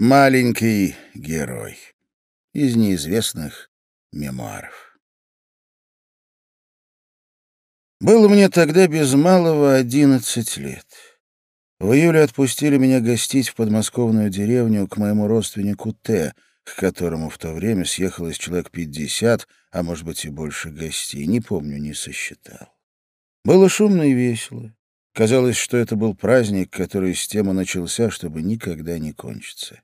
Маленький герой из неизвестных мемуаров. Было мне тогда без малого одиннадцать лет. В июле отпустили меня гостить в подмосковную деревню к моему родственнику Т, к которому в то время съехалось человек пятьдесят, а может быть и больше гостей, не помню, не сосчитал. Было шумно и весело. Казалось, что это был праздник, который с тем и начался, чтобы никогда не кончиться.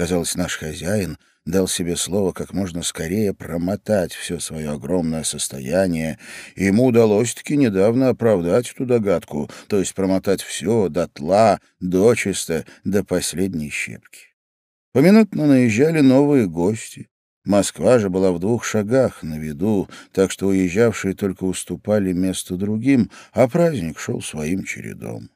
Казалось, наш хозяин дал себе слово как можно скорее промотать все свое огромное состояние, и ему удалось-таки недавно оправдать эту догадку, то есть промотать все дотла, дочисто, до последней щепки. Поминутно наезжали новые гости. Москва же была в двух шагах на виду, так что уезжавшие только уступали место другим, а праздник шел своим чередом.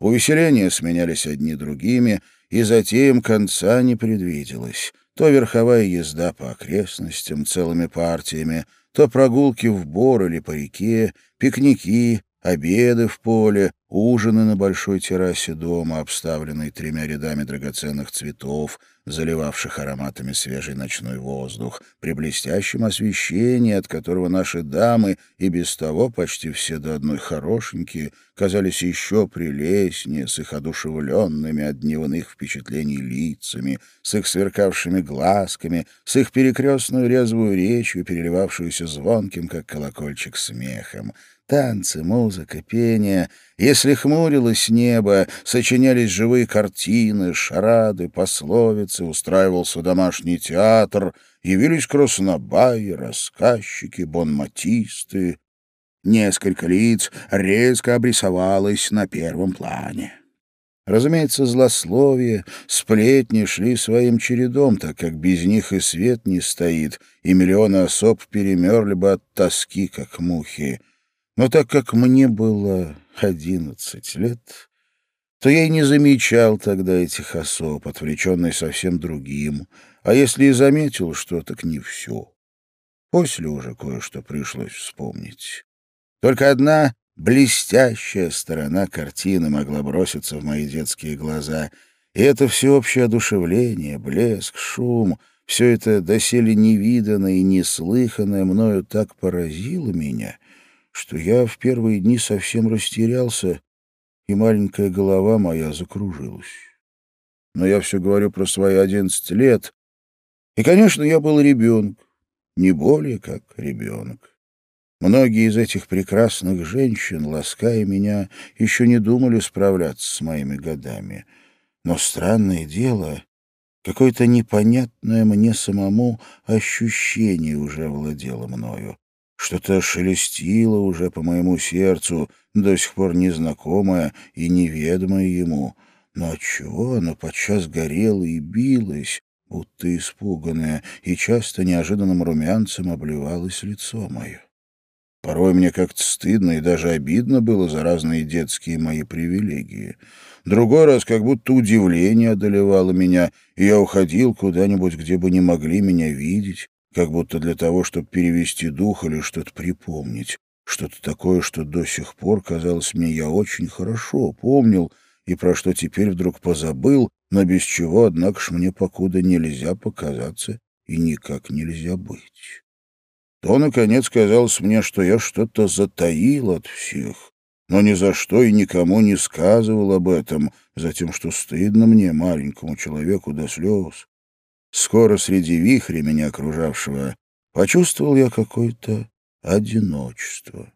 Увеселения сменялись одни другими — и затем конца не предвиделось. То верховая езда по окрестностям целыми партиями, то прогулки в бор или по реке, пикники, обеды в поле, ужины на большой террасе дома, обставленной тремя рядами драгоценных цветов, заливавших ароматами свежий ночной воздух, при блестящем освещении, от которого наши дамы, и без того почти все до одной хорошенькие, казались еще прелестнее, с их одушевленными от дневных впечатлений лицами, с их сверкавшими глазками, с их перекрестную резвую речью, переливавшуюся звонким, как колокольчик, смехом. Танцы, музыка, пение. Если хмурилось небо, сочинялись живые картины, шарады, пословицы, устраивался домашний театр, явились краснобаи, рассказчики, бонматисты. Несколько лиц резко обрисовалось на первом плане. Разумеется, злословие, сплетни шли своим чередом, так как без них и свет не стоит, и миллионы особ перемерли бы от тоски, как мухи. Но так как мне было одиннадцать лет, то я и не замечал тогда этих особ, отвлеченный совсем другим, а если и заметил что, так не все. После уже кое-что пришлось вспомнить. Только одна блестящая сторона картины могла броситься в мои детские глаза, и это всеобщее одушевление, блеск, шум — все это доселе невиданное и неслыханное мною так поразило меня — что я в первые дни совсем растерялся, и маленькая голова моя закружилась. Но я все говорю про свои одиннадцать лет, и, конечно, я был ребенок, не более как ребенок. Многие из этих прекрасных женщин, лаская меня, еще не думали справляться с моими годами. Но странное дело, какое-то непонятное мне самому ощущение уже владело мною. Что-то шелестило уже по моему сердцу, до сих пор незнакомое и неведомое ему. Но отчего оно подчас горело и билось, будто испуганное, и часто неожиданным румянцем обливалось лицо мое. Порой мне как-то стыдно и даже обидно было за разные детские мои привилегии. Другой раз как будто удивление одолевало меня, и я уходил куда-нибудь, где бы не могли меня видеть, как будто для того, чтобы перевести дух или что-то припомнить. Что-то такое, что до сих пор казалось мне я очень хорошо помнил и про что теперь вдруг позабыл, но без чего, однако ж, мне покуда нельзя показаться и никак нельзя быть. То, наконец, казалось мне, что я что-то затаил от всех, но ни за что и никому не сказывал об этом, за тем, что стыдно мне, маленькому человеку, до слез. Скоро среди вихря меня окружавшего почувствовал я какое-то одиночество.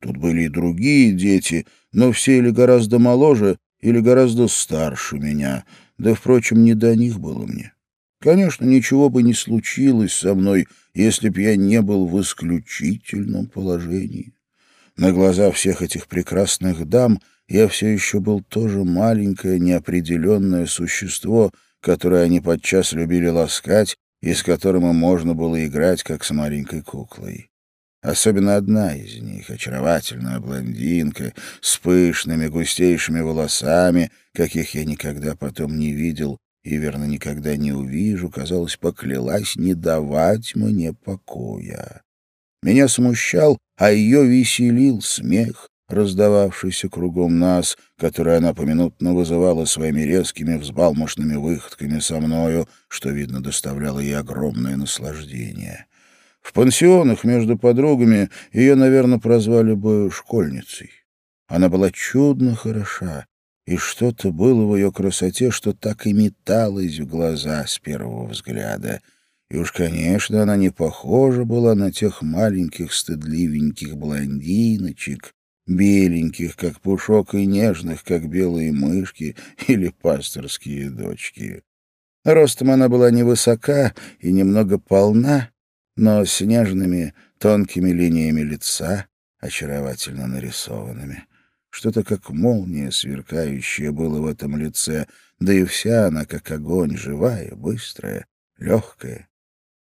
Тут были и другие дети, но все или гораздо моложе, или гораздо старше меня, да, впрочем, не до них было мне. Конечно, ничего бы не случилось со мной, если б я не был в исключительном положении. На глаза всех этих прекрасных дам я все еще был тоже маленькое неопределенное существо, которое они подчас любили ласкать и с которым можно было играть, как с маленькой куклой. Особенно одна из них, очаровательная блондинка, с пышными густейшими волосами, каких я никогда потом не видел и, верно, никогда не увижу, казалось, поклялась не давать мне покоя. Меня смущал, а ее веселил смех, раздававшийся кругом нас, который она поминутно вызывала своими резкими взбалмошными выходками со мною, что, видно, доставляло ей огромное наслаждение. В пансионах между подругами ее, наверное, прозвали бы школьницей. Она была чудно хороша, и что-то было в ее красоте, что так и металось в глаза с первого взгляда. И уж, конечно, она не похожа была на тех маленьких стыдливеньких блондиночек, беленьких, как пушок, и нежных, как белые мышки или пасторские дочки. Ростом она была невысока и немного полна, но с нежными, тонкими линиями лица, очаровательно нарисованными. Что-то как молния сверкающее было в этом лице, да и вся она как огонь, живая, быстрая, легкая.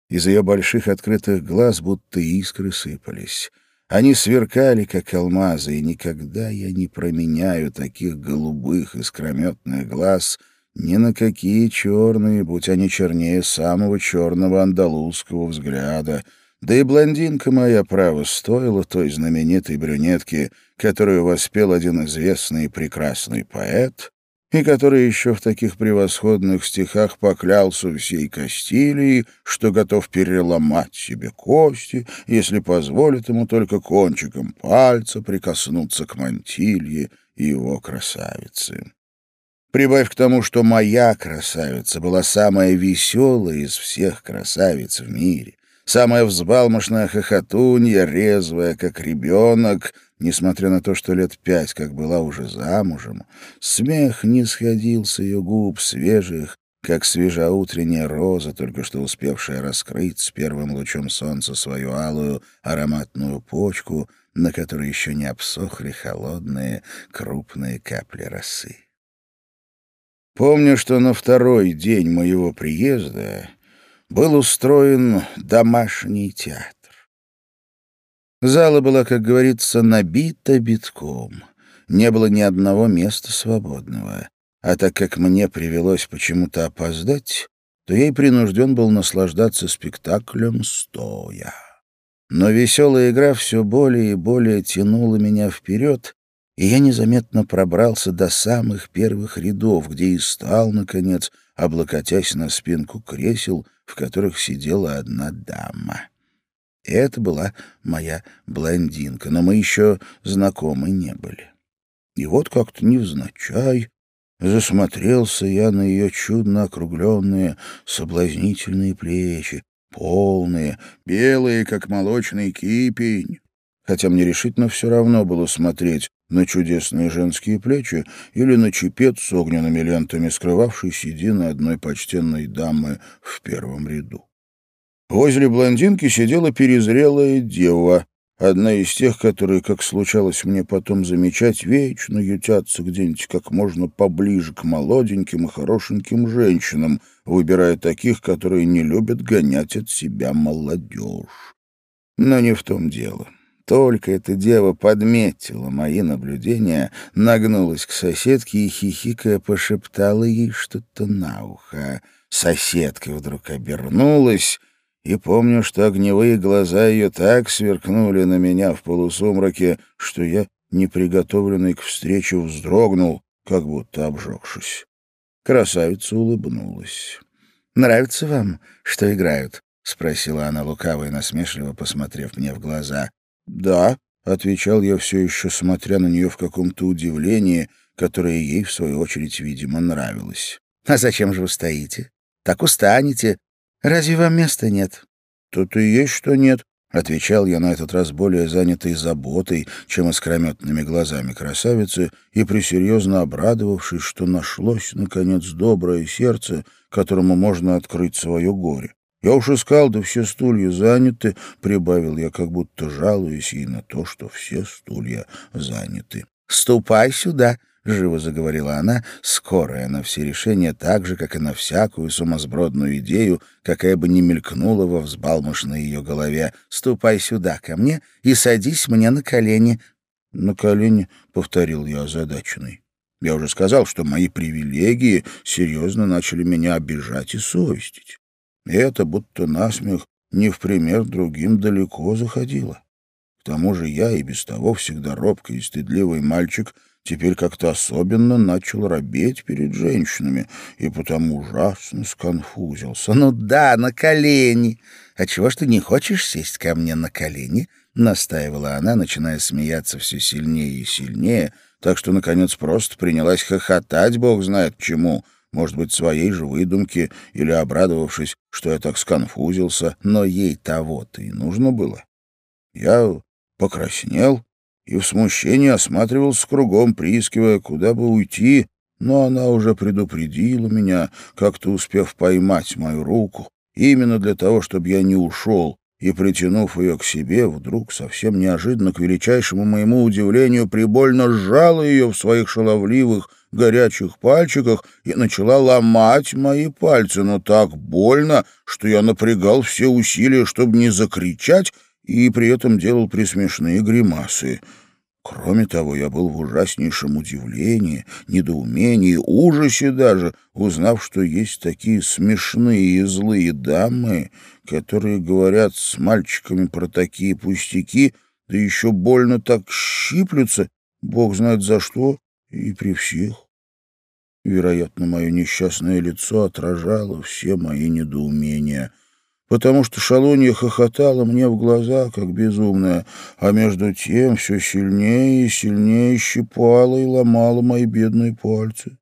Из ее больших открытых глаз будто искры сыпались. Они сверкали, как алмазы, и никогда я не променяю таких голубых искрометных глаз ни на какие черные, будь они чернее самого черного андалузского взгляда — да и блондинка моя, право, стоила той знаменитой брюнетки, которую воспел один известный и прекрасный поэт, и который еще в таких превосходных стихах поклялся всей Кастилии, что готов переломать себе кости, если позволит ему только кончиком пальца прикоснуться к мантилье и его красавицы. Прибавь к тому, что моя красавица была самая веселая из всех красавиц в мире, самая взбалмошная хохотунья, резвая, как ребенок, несмотря на то, что лет пять, как была уже замужем. Смех не сходил с ее губ, свежих, как свежеутренняя роза, только что успевшая раскрыть с первым лучом солнца свою алую ароматную почку, на которой еще не обсохли холодные крупные капли росы. Помню, что на второй день моего приезда был устроен домашний театр. Зала была, как говорится, набита битком. Не было ни одного места свободного. А так как мне привелось почему-то опоздать, то я и принужден был наслаждаться спектаклем стоя. Но веселая игра все более и более тянула меня вперед, и я незаметно пробрался до самых первых рядов, где и стал, наконец, облокотясь на спинку кресел, в которых сидела одна дама. Это была моя блондинка, но мы еще знакомы не были. И вот как-то невзначай засмотрелся я на ее чудно округленные соблазнительные плечи, полные, белые, как молочный кипень. Хотя мне решительно все равно было смотреть, на чудесные женские плечи или на чепец с огненными лентами, скрывавший седины одной почтенной дамы в первом ряду. Возле блондинки сидела перезрелая дева, одна из тех, которые, как случалось мне потом замечать, вечно ютятся где-нибудь как можно поближе к молоденьким и хорошеньким женщинам, выбирая таких, которые не любят гонять от себя молодежь. Но не в том дело. Только эта дева подметила мои наблюдения, нагнулась к соседке и, хихикая, пошептала ей что-то на ухо. Соседка вдруг обернулась, и помню, что огневые глаза ее так сверкнули на меня в полусумраке, что я, неприготовленный к встрече, вздрогнул, как будто обжегшись. Красавица улыбнулась. «Нравится вам, что играют?» — спросила она лукаво и насмешливо, посмотрев мне в глаза. «Да», — отвечал я все еще, смотря на нее в каком-то удивлении, которое ей, в свою очередь, видимо, нравилось. «А зачем же вы стоите? Так устанете. Разве вам места нет?» «Тут и есть, что нет», — отвечал я на этот раз более занятой заботой, чем искрометными глазами красавицы, и присерьезно обрадовавшись, что нашлось, наконец, доброе сердце, которому можно открыть свое горе. Я уж искал, да все стулья заняты, — прибавил я, как будто жалуясь ей на то, что все стулья заняты. — Ступай сюда, — живо заговорила она, скорая на все решения, так же, как и на всякую сумасбродную идею, какая бы ни мелькнула во взбалмошной ее голове. — Ступай сюда ко мне и садись мне на колени. — На колени, — повторил я озадаченный. Я уже сказал, что мои привилегии серьезно начали меня обижать и совестить. И это, будто насмех, не в пример другим далеко заходило. К тому же я и без того всегда робкий и стыдливый мальчик теперь как-то особенно начал робеть перед женщинами и потому ужасно сконфузился. «Ну да, на колени! А чего ж ты не хочешь сесть ко мне на колени?» — настаивала она, начиная смеяться все сильнее и сильнее, так что, наконец, просто принялась хохотать, бог знает чему, может быть, своей же выдумки или обрадовавшись, что я так сконфузился, но ей того-то и нужно было. Я покраснел и в смущении осматривался кругом, приискивая, куда бы уйти, но она уже предупредила меня, как-то успев поймать мою руку, именно для того, чтобы я не ушел, и, притянув ее к себе, вдруг, совсем неожиданно, к величайшему моему удивлению, прибольно сжала ее в своих шаловливых, горячих пальчиках и начала ломать мои пальцы, но так больно, что я напрягал все усилия, чтобы не закричать, и при этом делал присмешные гримасы. Кроме того, я был в ужаснейшем удивлении, недоумении, ужасе даже, узнав, что есть такие смешные и злые дамы, которые говорят с мальчиками про такие пустяки, да еще больно так щиплются, бог знает за что, и при всех. Вероятно, мое несчастное лицо отражало все мои недоумения — потому что шалунья хохотала мне в глаза, как безумная, а между тем все сильнее и сильнее щипала и ломала мои бедные пальцы.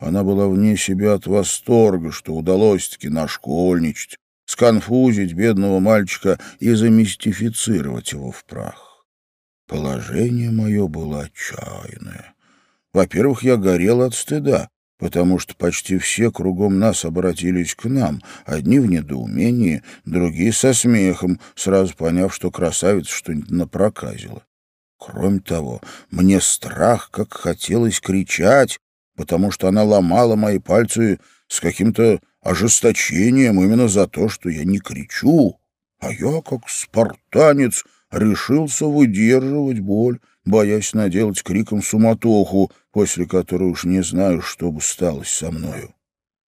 Она была вне себя от восторга, что удалось-таки нашкольничать, сконфузить бедного мальчика и замистифицировать его в прах. Положение мое было отчаянное. Во-первых, я горел от стыда потому что почти все кругом нас обратились к нам, одни в недоумении, другие со смехом, сразу поняв, что красавица что-нибудь напроказила. Кроме того, мне страх, как хотелось кричать, потому что она ломала мои пальцы с каким-то ожесточением именно за то, что я не кричу, а я, как спартанец, решился выдерживать боль, боясь наделать криком суматоху, после которой уж не знаю, что бы сталось со мною.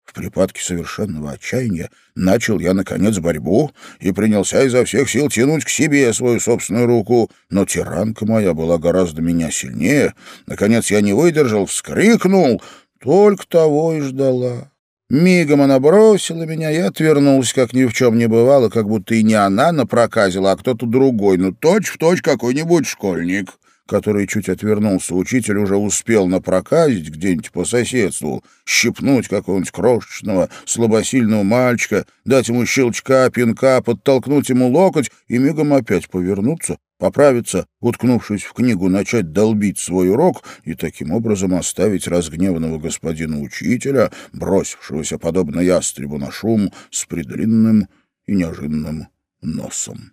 В припадке совершенного отчаяния начал я, наконец, борьбу и принялся изо всех сил тянуть к себе свою собственную руку, но тиранка моя была гораздо меня сильнее. Наконец я не выдержал, вскрикнул, только того и ждала. Мигом она бросила меня и отвернулась, как ни в чем не бывало, как будто и не она напроказила, а кто-то другой, ну точь-в-точь точь какой-нибудь школьник который чуть отвернулся, учитель уже успел напроказить где-нибудь по соседству, щипнуть какого-нибудь крошечного, слабосильного мальчика, дать ему щелчка, пинка, подтолкнуть ему локоть и мигом опять повернуться, поправиться, уткнувшись в книгу, начать долбить свой урок и таким образом оставить разгневанного господина учителя, бросившегося подобно ястребу на шум, с предлинным и неожиданным носом.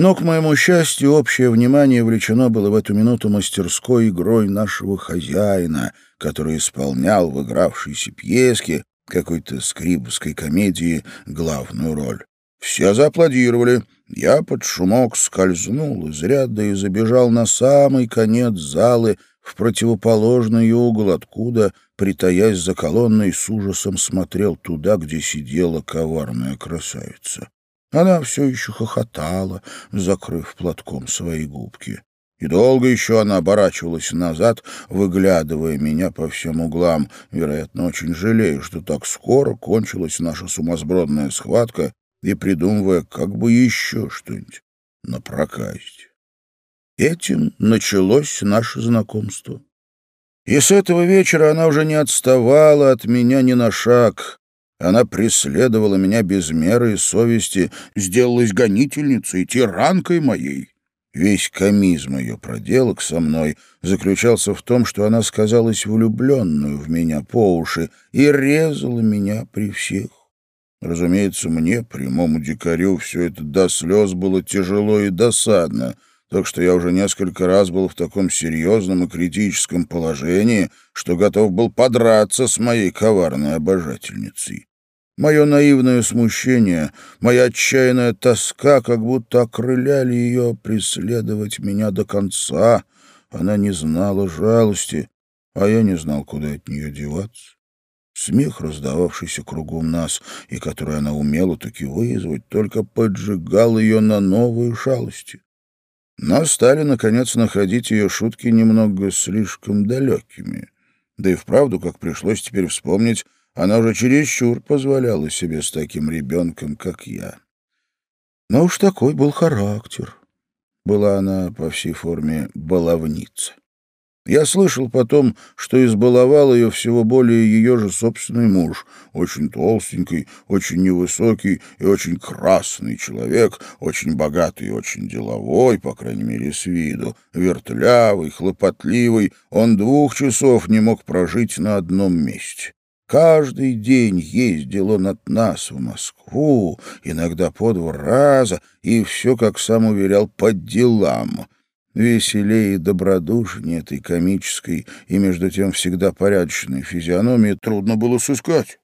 Но, к моему счастью, общее внимание влечено было в эту минуту мастерской игрой нашего хозяина, который исполнял в игравшейся пьеске какой-то скрибовской комедии главную роль. Все зааплодировали. Я под шумок скользнул из ряда и забежал на самый конец залы, в противоположный угол, откуда, притаясь за колонной, с ужасом смотрел туда, где сидела коварная красавица. Она все еще хохотала, закрыв платком свои губки. И долго еще она оборачивалась назад, выглядывая меня по всем углам, вероятно, очень жалея, что так скоро кончилась наша сумасбродная схватка, и придумывая, как бы еще что-нибудь напроказить. Этим началось наше знакомство. И с этого вечера она уже не отставала от меня ни на шаг, она преследовала меня без меры и совести, сделалась гонительницей, тиранкой моей. Весь комизм ее проделок со мной заключался в том, что она сказалась влюбленную в меня по уши и резала меня при всех. Разумеется, мне, прямому дикарю, все это до слез было тяжело и досадно, так что я уже несколько раз был в таком серьезном и критическом положении, что готов был подраться с моей коварной обожательницей. Мое наивное смущение, моя отчаянная тоска как будто окрыляли ее преследовать меня до конца. Она не знала жалости, а я не знал, куда от нее деваться. Смех, раздававшийся кругом нас, и который она умела таки вызвать, только поджигал ее на новые шалости. Но стали, наконец, находить ее шутки немного слишком далекими. Да и вправду, как пришлось теперь вспомнить, она уже чересчур позволяла себе с таким ребенком, как я. Но уж такой был характер. Была она по всей форме баловница. Я слышал потом, что избаловал ее всего более ее же собственный муж, очень толстенький, очень невысокий и очень красный человек, очень богатый и очень деловой, по крайней мере, с виду, вертлявый, хлопотливый, он двух часов не мог прожить на одном месте. Каждый день ездил он от нас в Москву, иногда по два раза, и все, как сам уверял, по делам — Веселее и добродушнее этой комической и, между тем, всегда порядочной физиономии трудно было сыскать.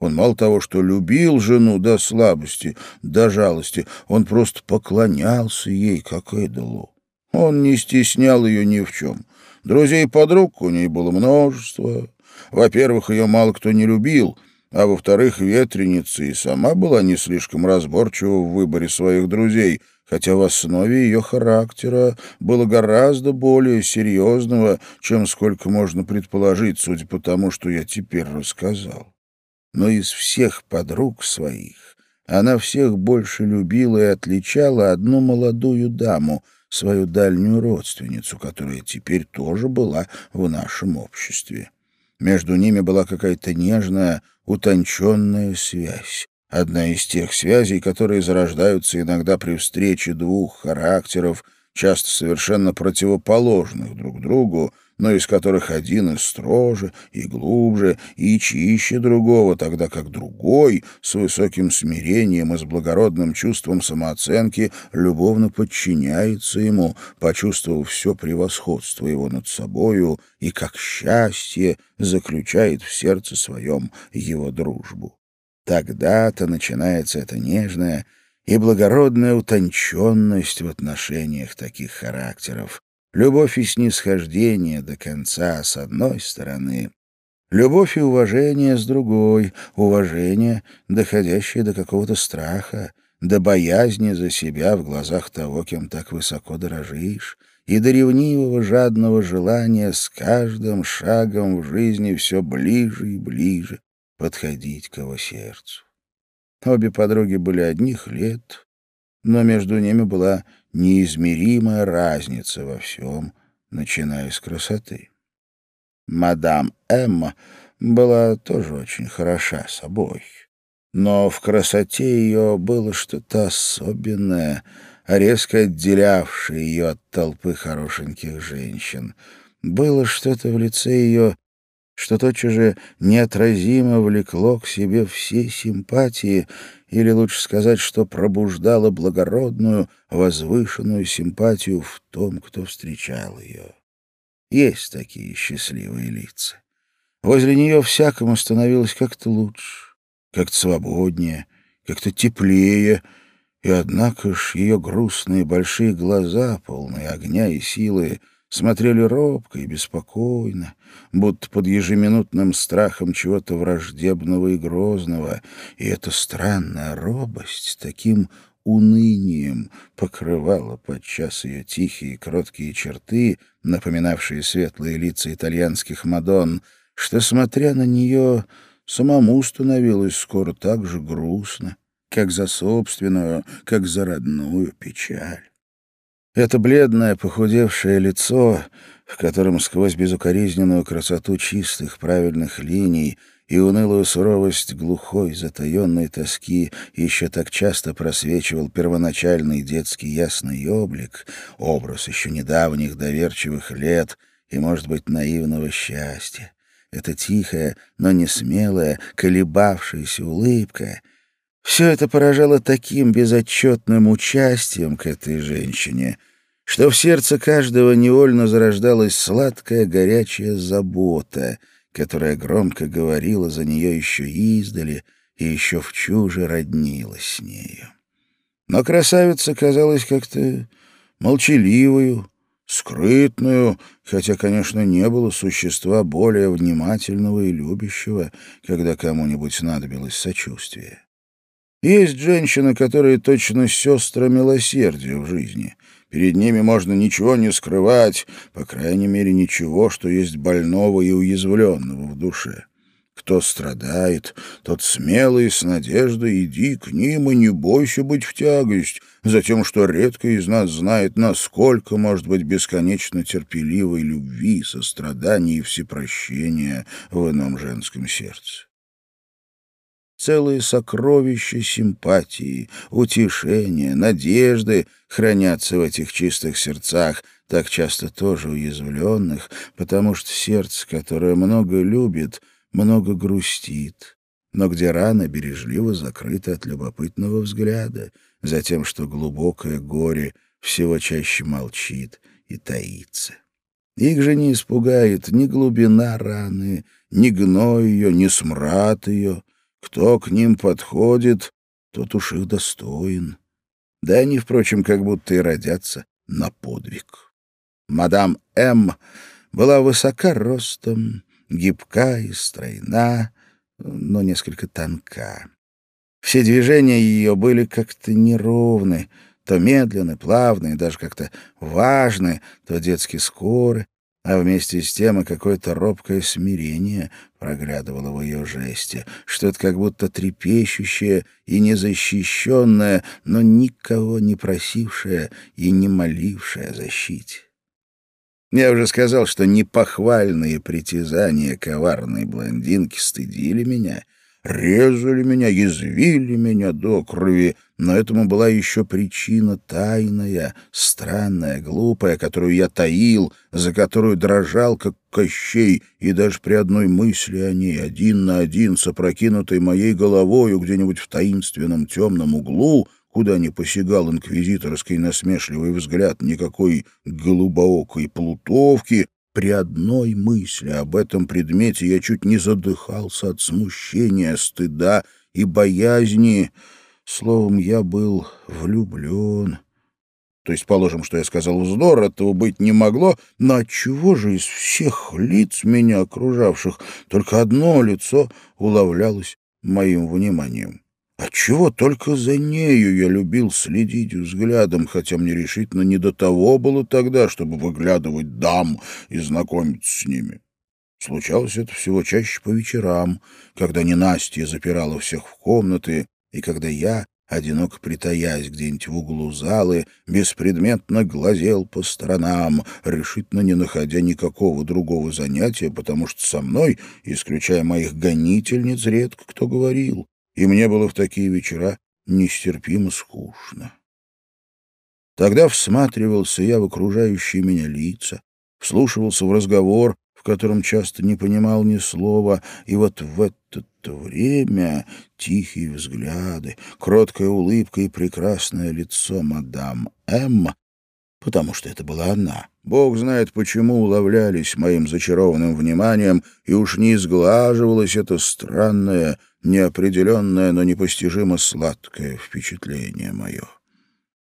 Он мало того, что любил жену до слабости, до жалости, он просто поклонялся ей, как идолу. Он не стеснял ее ни в чем. Друзей и подруг у ней было множество. Во-первых, ее мало кто не любил, а во-вторых, ветреница и сама была не слишком разборчива в выборе своих друзей — хотя в основе ее характера было гораздо более серьезного, чем сколько можно предположить, судя по тому, что я теперь рассказал. Но из всех подруг своих она всех больше любила и отличала одну молодую даму, свою дальнюю родственницу, которая теперь тоже была в нашем обществе. Между ними была какая-то нежная, утонченная связь. Одна из тех связей, которые зарождаются иногда при встрече двух характеров, часто совершенно противоположных друг другу, но из которых один и строже, и глубже, и чище другого, тогда как другой, с высоким смирением и с благородным чувством самооценки, любовно подчиняется ему, почувствовав все превосходство его над собою, и как счастье заключает в сердце своем его дружбу. Тогда-то начинается эта нежная и благородная утонченность в отношениях таких характеров. Любовь и снисхождение до конца с одной стороны, любовь и уважение с другой, уважение, доходящее до какого-то страха, до боязни за себя в глазах того, кем так высоко дорожишь, и до ревнивого жадного желания с каждым шагом в жизни все ближе и ближе подходить к его сердцу. Обе подруги были одних лет, но между ними была неизмеримая разница во всем, начиная с красоты. Мадам Эмма была тоже очень хороша собой, но в красоте ее было что-то особенное, резко отделявшее ее от толпы хорошеньких женщин. Было что-то в лице ее что тотчас же неотразимо влекло к себе все симпатии, или лучше сказать, что пробуждало благородную, возвышенную симпатию в том, кто встречал ее. Есть такие счастливые лица. Возле нее всякому становилось как-то лучше, как-то свободнее, как-то теплее, и однако ж ее грустные большие глаза, полные огня и силы, смотрели робко и беспокойно, будто под ежеминутным страхом чего-то враждебного и грозного, и эта странная робость таким унынием покрывала подчас ее тихие кроткие черты, напоминавшие светлые лица итальянских мадон, что, смотря на нее, самому становилось скоро так же грустно, как за собственную, как за родную печаль. Это бледное, похудевшее лицо, в котором сквозь безукоризненную красоту чистых, правильных линий и унылую суровость глухой, затаенной тоски еще так часто просвечивал первоначальный детский ясный облик, образ еще недавних доверчивых лет и, может быть, наивного счастья. Это тихая, но не смелая, колебавшаяся улыбка — все это поражало таким безотчетным участием к этой женщине, что в сердце каждого невольно зарождалась сладкая горячая забота, которая громко говорила за нее еще издали и еще в чуже роднилась с нею. Но красавица казалась как-то молчаливою, скрытную, хотя, конечно, не было существа более внимательного и любящего, когда кому-нибудь надобилось сочувствие. Есть женщины, которые точно сестры милосердия в жизни. Перед ними можно ничего не скрывать, по крайней мере, ничего, что есть больного и уязвленного в душе. Кто страдает, тот смелый с надеждой иди к ним и не бойся быть в тягость, за тем, что редко из нас знает, насколько может быть бесконечно терпеливой любви, сострадания и всепрощения в ином женском сердце целые сокровища симпатии, утешения, надежды хранятся в этих чистых сердцах, так часто тоже уязвленных, потому что сердце, которое много любит, много грустит, но где рана бережливо закрыта от любопытного взгляда, за тем, что глубокое горе всего чаще молчит и таится. Их же не испугает ни глубина раны, ни гной ее, ни смрад ее, кто к ним подходит, тот уж их достоин. Да они, впрочем, как будто и родятся на подвиг. Мадам М. была высока ростом, гибка и стройна, но несколько тонка. Все движения ее были как-то неровны, то медленны, плавные, даже как-то важны, то детски скоры, а вместе с тем и какое-то робкое смирение проглядывало в ее жесте, что-то как будто трепещущее и незащищенное, но никого не просившее и не молившее о защите. Я уже сказал, что непохвальные притязания коварной блондинки стыдили меня — резали меня, язвили меня до крови, но этому была еще причина тайная, странная, глупая, которую я таил, за которую дрожал, как Кощей, и даже при одной мысли о ней, один на один, с опрокинутой моей головою где-нибудь в таинственном темном углу, куда не посягал инквизиторский насмешливый взгляд никакой голубоокой плутовки, при одной мысли об этом предмете я чуть не задыхался от смущения, стыда и боязни. Словом, я был влюблен. То есть, положим, что я сказал вздор, этого быть не могло, но отчего же из всех лиц меня окружавших только одно лицо уловлялось моим вниманием? Отчего только за нею я любил следить взглядом, хотя мне решительно не до того было тогда, чтобы выглядывать дам и знакомиться с ними. Случалось это всего чаще по вечерам, когда ненастье запирало всех в комнаты, и когда я, одиноко притаясь где-нибудь в углу залы, беспредметно глазел по сторонам, решительно не находя никакого другого занятия, потому что со мной, исключая моих гонительниц, редко кто говорил и мне было в такие вечера нестерпимо скучно. Тогда всматривался я в окружающие меня лица, вслушивался в разговор, в котором часто не понимал ни слова, и вот в это время тихие взгляды, кроткая улыбка и прекрасное лицо мадам М потому что это была она. Бог знает, почему уловлялись моим зачарованным вниманием, и уж не изглаживалось это странное, неопределенное, но непостижимо сладкое впечатление мое.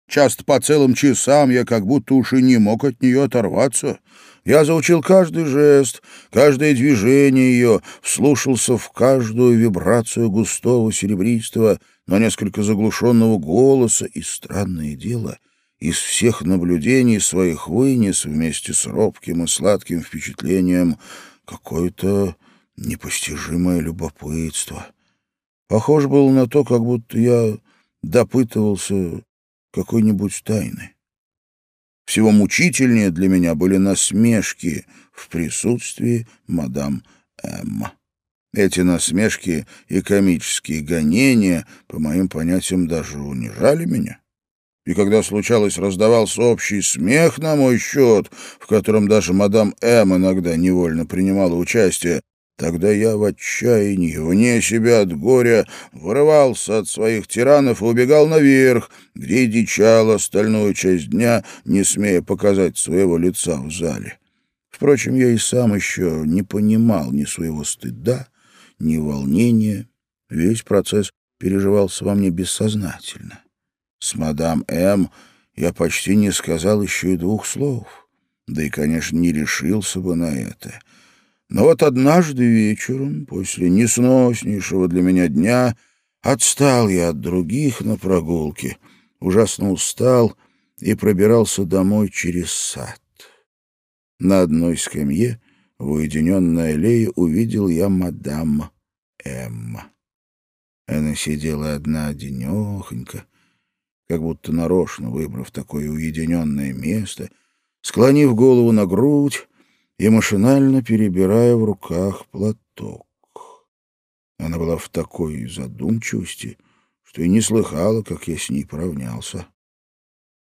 Часто по целым часам я как будто уж и не мог от нее оторваться. Я заучил каждый жест, каждое движение ее, вслушался в каждую вибрацию густого серебристого, но несколько заглушенного голоса, и, странное дело, из всех наблюдений своих вынес вместе с робким и сладким впечатлением какое-то непостижимое любопытство. Похож был на то, как будто я допытывался какой-нибудь тайны. Всего мучительнее для меня были насмешки в присутствии мадам М. Эти насмешки и комические гонения, по моим понятиям, даже унижали меня и когда случалось, раздавался общий смех на мой счет, в котором даже мадам М. иногда невольно принимала участие, тогда я в отчаянии, вне себя от горя, вырывался от своих тиранов и убегал наверх, где дичал остальную часть дня, не смея показать своего лица в зале. Впрочем, я и сам еще не понимал ни своего стыда, ни волнения. Весь процесс переживался во мне бессознательно. С мадам М. я почти не сказал еще и двух слов. да и, конечно, не решился бы на это. Но вот однажды вечером, после несноснейшего для меня дня, отстал я от других на прогулке, ужасно устал и пробирался домой через сад. На одной скамье в уединенной аллее увидел я мадам М. Она сидела одна одинехонько, как будто нарочно выбрав такое уединенное место, склонив голову на грудь и машинально перебирая в руках платок. Она была в такой задумчивости, что и не слыхала, как я с ней поравнялся.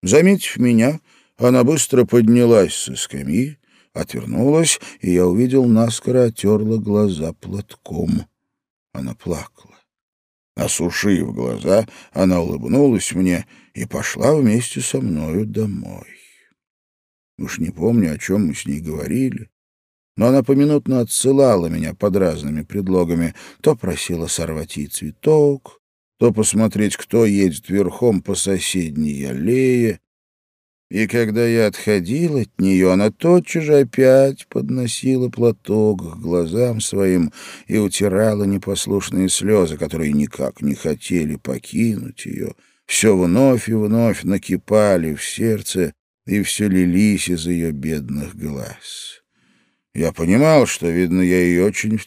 Заметив меня, она быстро поднялась со скамьи, отвернулась, и я увидел, наскоро отерла глаза платком. Она плакала. Осушив глаза, она улыбнулась мне и пошла вместе со мною домой. Уж не помню, о чем мы с ней говорили, но она поминутно отсылала меня под разными предлогами. То просила сорвать ей цветок, то посмотреть, кто едет верхом по соседней аллее. И когда я отходил от нее, она тотчас же опять подносила платок к глазам своим и утирала непослушные слезы, которые никак не хотели покинуть ее. Все вновь и вновь накипали в сердце и все лились из ее бедных глаз. Я понимал, что, видно, я ей очень в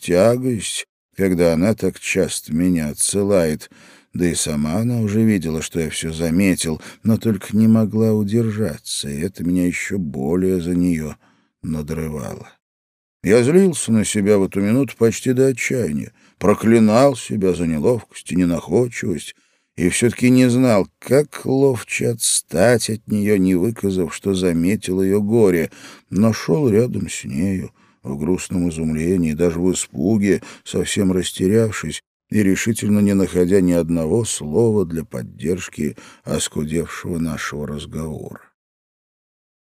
когда она так часто меня отсылает — да и сама она уже видела, что я все заметил, но только не могла удержаться, и это меня еще более за нее надрывало. Я злился на себя в эту минуту почти до отчаяния, проклинал себя за неловкость и ненаходчивость, и все-таки не знал, как ловче отстать от нее, не выказав, что заметил ее горе, но шел рядом с нею, в грустном изумлении, даже в испуге, совсем растерявшись, и решительно не находя ни одного слова для поддержки оскудевшего нашего разговора.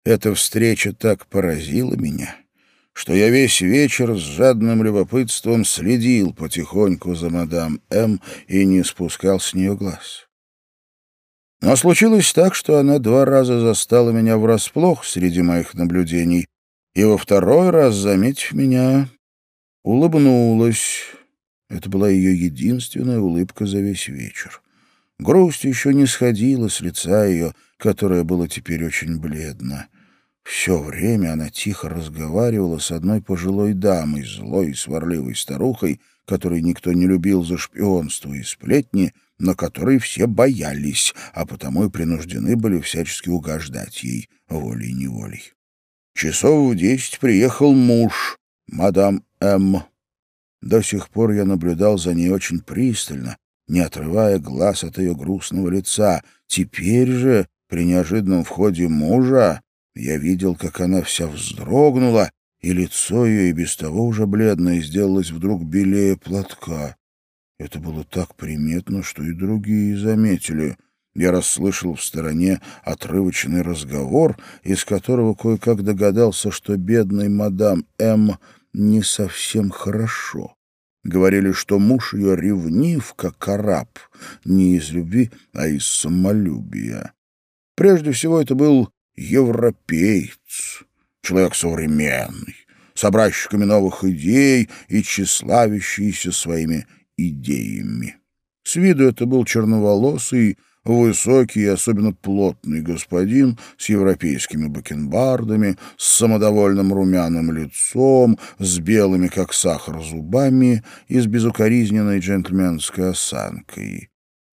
Эта встреча так поразила меня, что я весь вечер с жадным любопытством следил потихоньку за мадам М. и не спускал с нее глаз. Но случилось так, что она два раза застала меня врасплох среди моих наблюдений, и во второй раз, заметив меня, улыбнулась, это была ее единственная улыбка за весь вечер. Грусть еще не сходила с лица ее, которое было теперь очень бледно. Все время она тихо разговаривала с одной пожилой дамой, злой и сварливой старухой, которой никто не любил за шпионство и сплетни, но которой все боялись, а потому и принуждены были всячески угождать ей волей-неволей. Часов в десять приехал муж, мадам М. До сих пор я наблюдал за ней очень пристально, не отрывая глаз от ее грустного лица. Теперь же, при неожиданном входе мужа, я видел, как она вся вздрогнула, и лицо ее и без того уже бледное сделалось вдруг белее платка. Это было так приметно, что и другие заметили. Я расслышал в стороне отрывочный разговор, из которого кое-как догадался, что бедный мадам М не совсем хорошо. Говорили, что муж ее ревнив, как араб, не из любви, а из самолюбия. Прежде всего, это был европеец, человек современный, с образчиками новых идей и тщеславящийся своими идеями. С виду это был черноволосый, Высокий и особенно плотный господин с европейскими бакенбардами, с самодовольным румяным лицом, с белыми, как сахар, зубами и с безукоризненной джентльменской осанкой.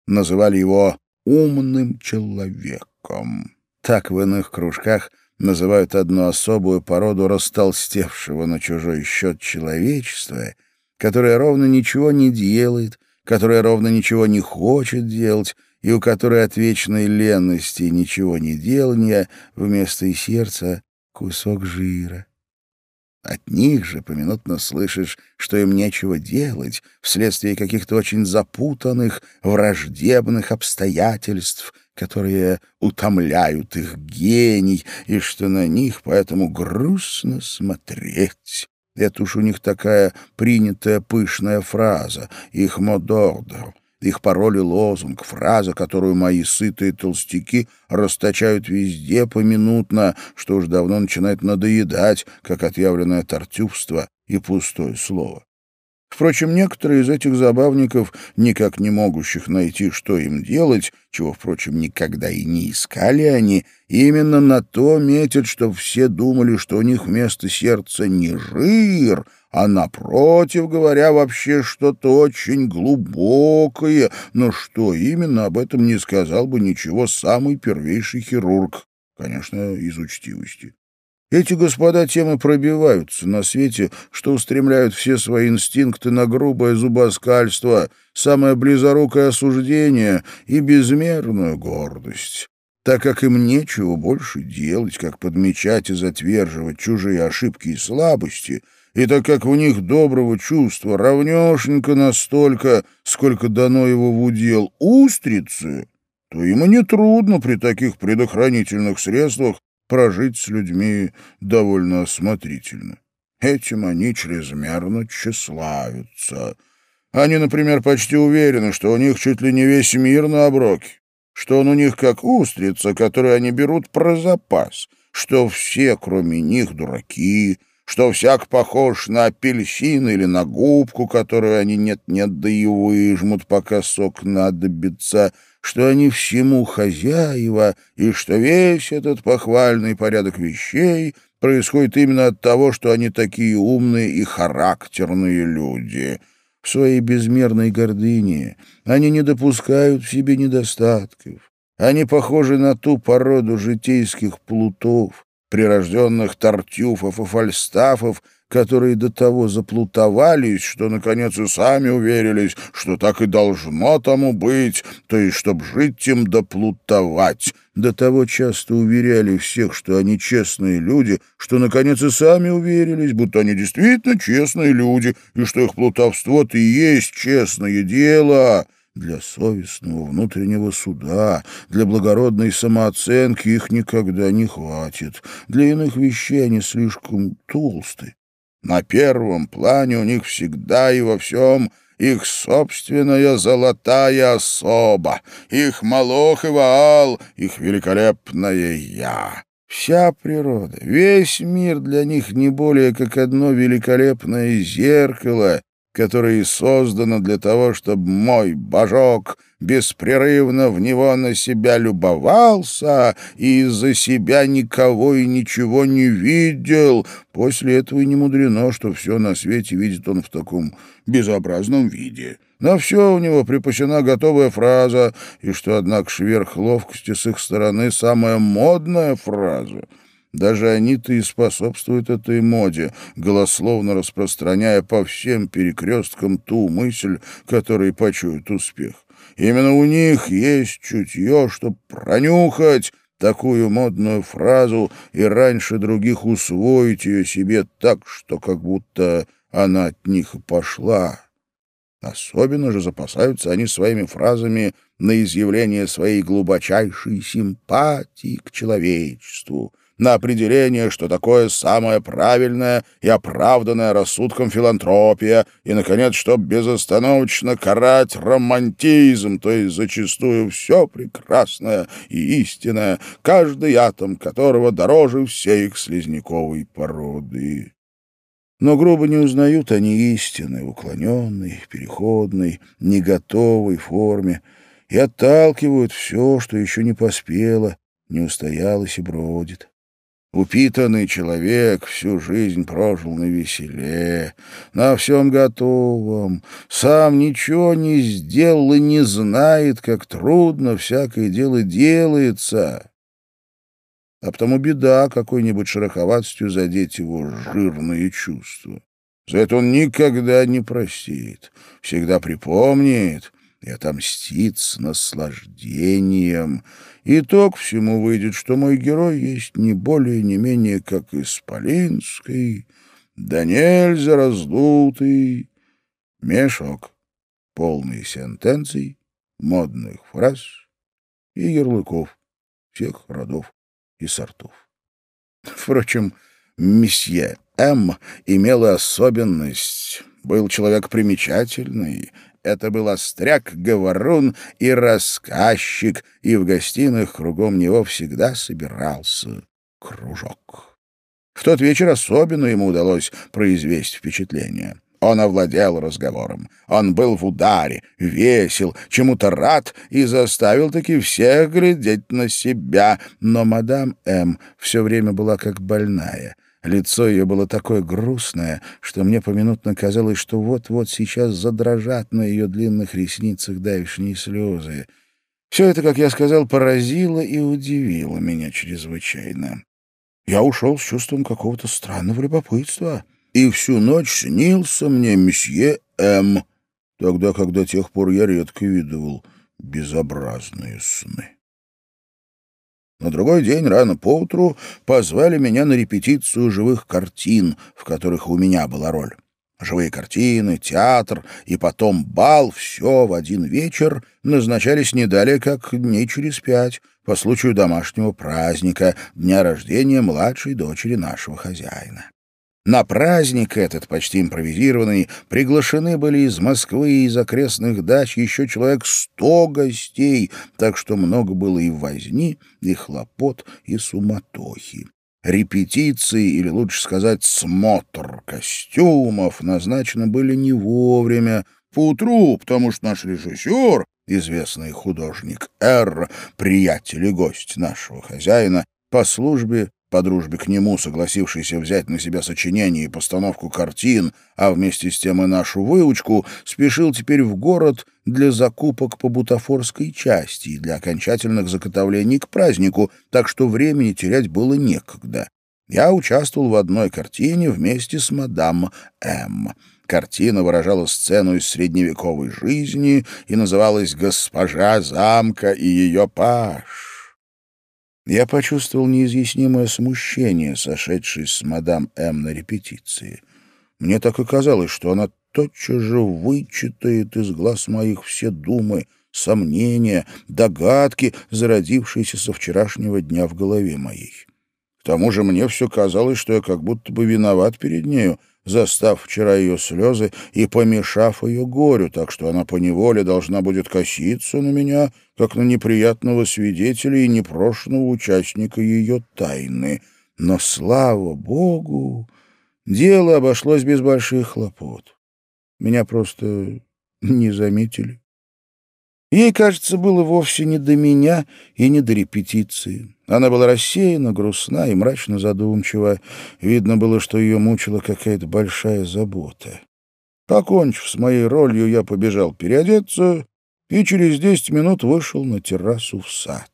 Называли его «умным человеком». Так в иных кружках называют одну особую породу растолстевшего на чужой счет человечества, которое ровно ничего не делает, которое ровно ничего не хочет делать, и у которой от вечной ленности ничего не делания вместо и сердца кусок жира. От них же поминутно слышишь, что им нечего делать вследствие каких-то очень запутанных, враждебных обстоятельств, которые утомляют их гений, и что на них поэтому грустно смотреть. Это уж у них такая принятая пышная фраза, их модордер, их пароль и лозунг, фраза, которую мои сытые толстяки расточают везде поминутно, что уж давно начинает надоедать, как отъявленное тортюбство и пустое слово. Впрочем, некоторые из этих забавников, никак не могущих найти, что им делать, чего, впрочем, никогда и не искали они, именно на то метят, что все думали, что у них вместо сердца не жир, а, напротив говоря, вообще что-то очень глубокое, но что именно, об этом не сказал бы ничего самый первейший хирург, конечно, из учтивости. Эти господа темы пробиваются на свете, что устремляют все свои инстинкты на грубое зубоскальство, самое близорукое осуждение и безмерную гордость. Так как им нечего больше делать, как подмечать и затверживать чужие ошибки и слабости, и так как у них доброго чувства равнешенько настолько, сколько дано его в удел устрицы, то и нетрудно при таких предохранительных средствах прожить с людьми довольно осмотрительно. Этим они чрезмерно тщеславятся. Они, например, почти уверены, что у них чуть ли не весь мир на оброке, что он у них как устрица, которую они берут про запас, что все, кроме них, дураки, что всяк похож на апельсин или на губку, которую они нет-нет, да и выжмут, пока сок надобится — что они всему хозяева, и что весь этот похвальный порядок вещей происходит именно от того, что они такие умные и характерные люди. В своей безмерной гордыне они не допускают в себе недостатков. Они похожи на ту породу житейских плутов, прирожденных тартюфов и фальстафов, которые до того заплутовались, что, наконец, и сами уверились, что так и должно тому быть, то есть, чтоб жить им доплутовать. До того часто уверяли всех, что они честные люди, что, наконец, и сами уверились, будто они действительно честные люди, и что их плутовство-то и есть честное дело». Для совестного внутреннего суда, для благородной самооценки их никогда не хватит. Для иных вещей они слишком толсты. На первом плане у них всегда и во всем их собственная золотая особа, их Малох и Ваал, их великолепное «Я». Вся природа, весь мир для них не более как одно великолепное зеркало, которое создано для того, чтобы мой божок беспрерывно в него на себя любовался и из-за себя никого и ничего не видел. После этого и не мудрено, что все на свете видит он в таком безобразном виде. На все у него припасена готовая фраза, и что, однако, шверх ловкости с их стороны самая модная фраза — даже они-то и способствуют этой моде, голословно распространяя по всем перекресткам ту мысль, которой почует успех. Именно у них есть чутье, чтобы пронюхать такую модную фразу и раньше других усвоить ее себе так, что как будто она от них и пошла. Особенно же запасаются они своими фразами на изъявление своей глубочайшей симпатии к человечеству, на определение, что такое самое правильное и оправданное рассудком филантропия, и, наконец, чтобы безостановочно карать романтизм, то есть зачастую все прекрасное и истинное, каждый атом которого дороже всей их слизняковой породы. Но грубо не узнают они истины уклоненной, переходной, не готовой форме и отталкивают все, что еще не поспело, не устоялось и бродит. Упитанный человек всю жизнь прожил на веселе, на всем готовом, сам ничего не сделал и не знает, как трудно всякое дело делается. А потому беда какой-нибудь шероховатостью задеть его жирные чувства. За это он никогда не простит, всегда припомнит и отомстит с наслаждением — Итог всему выйдет, что мой герой есть не более не менее как исполинский, да нельзя раздутый мешок, полный сентенций, модных фраз и ярлыков всех родов и сортов. Впрочем, месье М. имел особенность, был человек примечательный, Это был остряк, говорун и рассказчик, и в гостиных кругом него всегда собирался кружок. В тот вечер особенно ему удалось произвести впечатление. Он овладел разговором. Он был в ударе, весел, чему-то рад и заставил таки всех глядеть на себя. Но мадам М. все время была как больная. Лицо ее было такое грустное, что мне поминутно казалось, что вот-вот сейчас задрожат на ее длинных ресницах давишние слезы. Все это, как я сказал, поразило и удивило меня чрезвычайно. Я ушел с чувством какого-то странного любопытства и всю ночь снился мне месье М., тогда, когда тех пор я редко видывал безобразные сны. На другой день, рано поутру, позвали меня на репетицию живых картин, в которых у меня была роль. Живые картины, театр и потом бал — все в один вечер назначались не далее, как дней через пять, по случаю домашнего праздника, дня рождения младшей дочери нашего хозяина. На праздник этот, почти импровизированный, приглашены были из Москвы и из окрестных дач еще человек сто гостей, так что много было и возни, и хлопот, и суматохи. Репетиции, или лучше сказать, смотр костюмов назначены были не вовремя, поутру, потому что наш режиссер, известный художник Р, приятель и гость нашего хозяина, по службе по дружбе к нему, согласившийся взять на себя сочинение и постановку картин, а вместе с тем и нашу выучку, спешил теперь в город для закупок по бутафорской части и для окончательных заготовлений к празднику, так что времени терять было некогда. Я участвовал в одной картине вместе с мадам М. Картина выражала сцену из средневековой жизни и называлась «Госпожа замка и ее паш». Я почувствовал неизъяснимое смущение, сошедшее с мадам М. на репетиции. Мне так и казалось, что она тотчас же вычитает из глаз моих все думы, сомнения, догадки, зародившиеся со вчерашнего дня в голове моей. К тому же мне все казалось, что я как будто бы виноват перед нею, застав вчера ее слезы и помешав ее горю, так что она поневоле должна будет коситься на меня, как на неприятного свидетеля и непрошенного участника ее тайны. Но, слава богу, дело обошлось без больших хлопот. Меня просто не заметили. Ей, кажется, было вовсе не до меня и не до репетиции. Она была рассеяна, грустна и мрачно задумчива. Видно было, что ее мучила какая-то большая забота. Покончив с моей ролью, я побежал переодеться и через десять минут вышел на террасу в сад.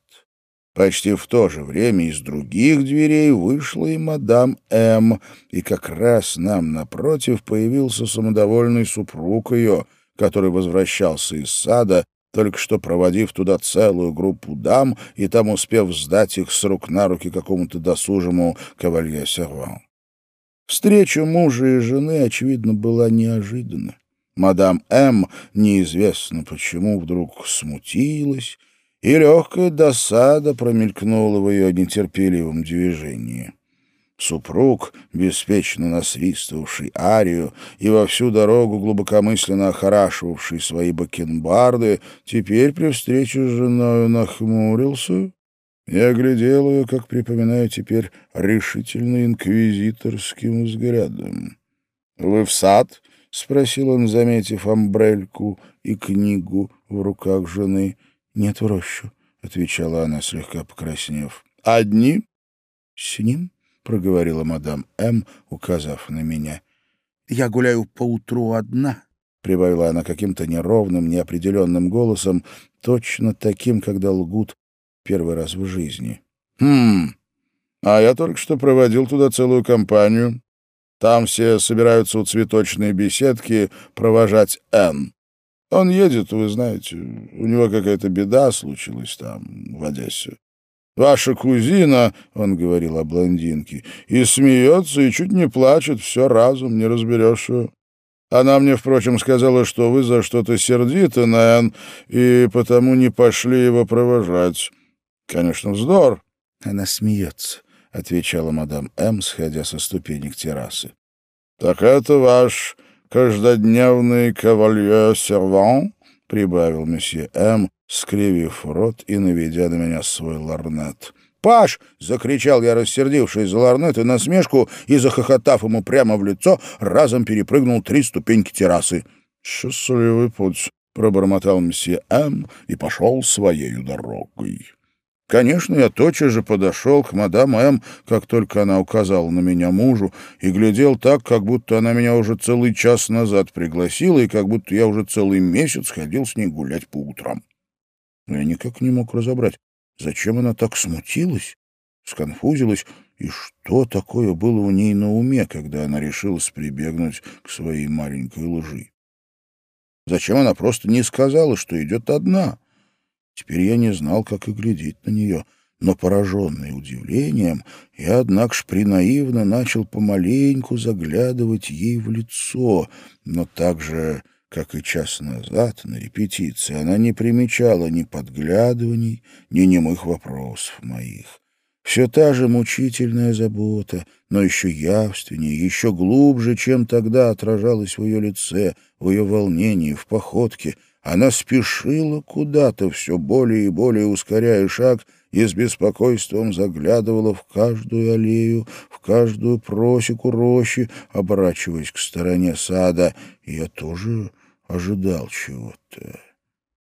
Почти в то же время из других дверей вышла и мадам М., и как раз нам напротив появился самодовольный супруг ее, который возвращался из сада только что проводив туда целую группу дам и там успев сдать их с рук на руки какому-то досужему кавалье-серван. Встреча мужа и жены, очевидно, была неожиданна. Мадам М. неизвестно почему вдруг смутилась, и легкая досада промелькнула в ее нетерпеливом движении. Супруг, беспечно насвистывавший арию и во всю дорогу глубокомысленно охорашивавший свои бакенбарды, теперь при встрече с женою нахмурился и оглядел ее, как припоминаю теперь, решительно инквизиторским взглядом. — Вы в сад? — спросил он, заметив амбрельку и книгу в руках жены. — Нет, в рощу, — отвечала она, слегка покраснев. — Одни? — С ним? — проговорила мадам М., указав на меня. «Я гуляю поутру одна», — прибавила она каким-то неровным, неопределенным голосом, точно таким, когда лгут первый раз в жизни. «Хм, а я только что проводил туда целую компанию. Там все собираются у цветочной беседки провожать Н. Он едет, вы знаете, у него какая-то беда случилась там, в Одессе. Ваша кузина, — он говорил о блондинке, — и смеется, и чуть не плачет, все разом, не разберешь ее. Она мне, впрочем, сказала, что вы за что-то сердиты, Нэн, и потому не пошли его провожать. Конечно, вздор. Она смеется, — отвечала мадам М., сходя со ступенек террасы. — Так это ваш каждодневный кавалье-серван?» — прибавил месье М., скривив рот и наведя на меня свой ларнет. «Паш!» — закричал я, рассердившись за ларнет и насмешку, и, захохотав ему прямо в лицо, разом перепрыгнул три ступеньки террасы. «Счастливый путь!» — пробормотал месье М. и пошел своей дорогой. Конечно, я тотчас же подошел к мадам М, как только она указала на меня мужу, и глядел так, как будто она меня уже целый час назад пригласила, и как будто я уже целый месяц ходил с ней гулять по утрам. Но я никак не мог разобрать, зачем она так смутилась, сконфузилась, и что такое было у ней на уме, когда она решилась прибегнуть к своей маленькой лжи. Зачем она просто не сказала, что идет одна? Теперь я не знал, как и глядеть на нее, но, пораженный удивлением, я, однако ж, принаивно начал помаленьку заглядывать ей в лицо, но так же, как и час назад на репетиции, она не примечала ни подглядываний, ни немых вопросов моих. Все та же мучительная забота, но еще явственнее, еще глубже, чем тогда отражалась в ее лице, в ее волнении, в походке — она спешила куда-то, все более и более ускоряя шаг, и с беспокойством заглядывала в каждую аллею, в каждую просеку рощи, оборачиваясь к стороне сада. Я тоже ожидал чего-то.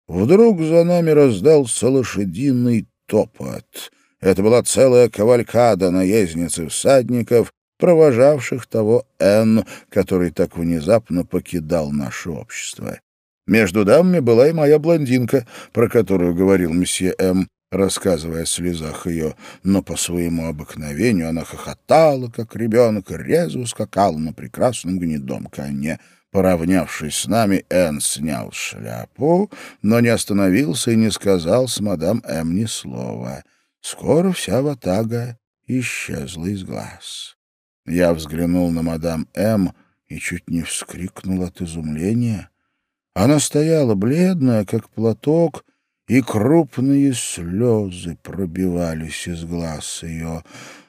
Вдруг за нами раздался лошадиный топот. Это была целая кавалькада наездниц и всадников, провожавших того Н, который так внезапно покидал наше общество. Между дамами была и моя блондинка, про которую говорил месье М., рассказывая о слезах ее, но по своему обыкновению она хохотала, как ребенок, и резво скакала на прекрасном гнедом коне. Поравнявшись с нами, Н снял шляпу, но не остановился и не сказал с мадам М ни слова. Скоро вся ватага исчезла из глаз. Я взглянул на мадам М и чуть не вскрикнул от изумления — она стояла бледная, как платок, и крупные слезы пробивались из глаз ее.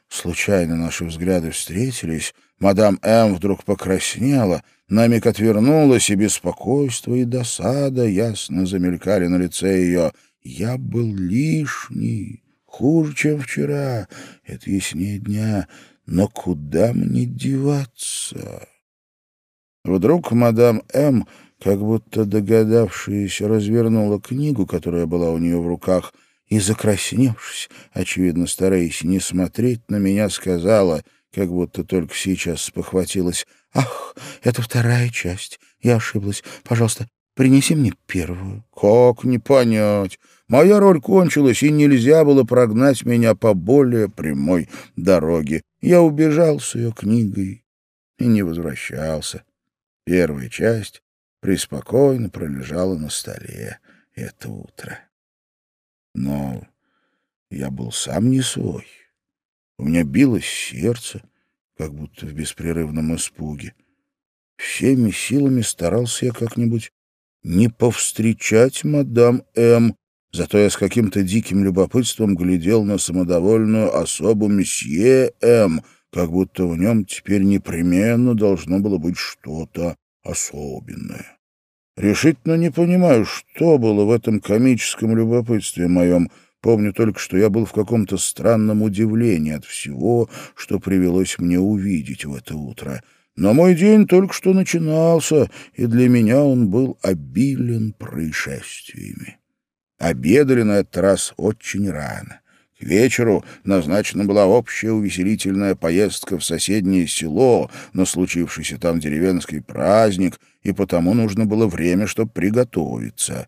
Случайно наши взгляды встретились. Мадам М. вдруг покраснела, на миг отвернулась, и беспокойство, и досада ясно замелькали на лице ее. «Я был лишний, хуже, чем вчера, это яснее дня, но куда мне деваться?» Вдруг мадам М как будто догадавшись, развернула книгу, которая была у нее в руках, и, закрасневшись, очевидно, стараясь не смотреть на меня, сказала, как будто только сейчас спохватилась, «Ах, это вторая часть. Я ошиблась. Пожалуйста, принеси мне первую». «Как не понять? Моя роль кончилась, и нельзя было прогнать меня по более прямой дороге. Я убежал с ее книгой и не возвращался. Первая часть преспокойно пролежала на столе это утро. Но я был сам не свой. У меня билось сердце, как будто в беспрерывном испуге. Всеми силами старался я как-нибудь не повстречать мадам М., зато я с каким-то диким любопытством глядел на самодовольную особу месье М., как будто в нем теперь непременно должно было быть что-то особенное. Решительно не понимаю, что было в этом комическом любопытстве моем. Помню только, что я был в каком-то странном удивлении от всего, что привелось мне увидеть в это утро. Но мой день только что начинался, и для меня он был обилен происшествиями. Обедали на этот раз очень рано. К вечеру назначена была общая увеселительная поездка в соседнее село на случившийся там деревенский праздник, и потому нужно было время, чтобы приготовиться.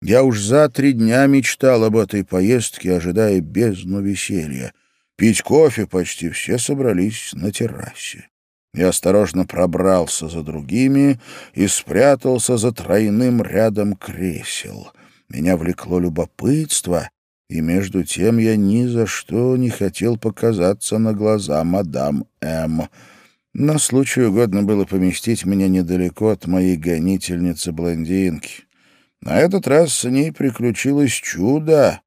Я уж за три дня мечтал об этой поездке, ожидая бездну веселья. Пить кофе почти все собрались на террасе. Я осторожно пробрался за другими и спрятался за тройным рядом кресел. Меня влекло любопытство, и между тем я ни за что не хотел показаться на глаза мадам М. На случай угодно было поместить меня недалеко от моей гонительницы-блондинки. На этот раз с ней приключилось чудо.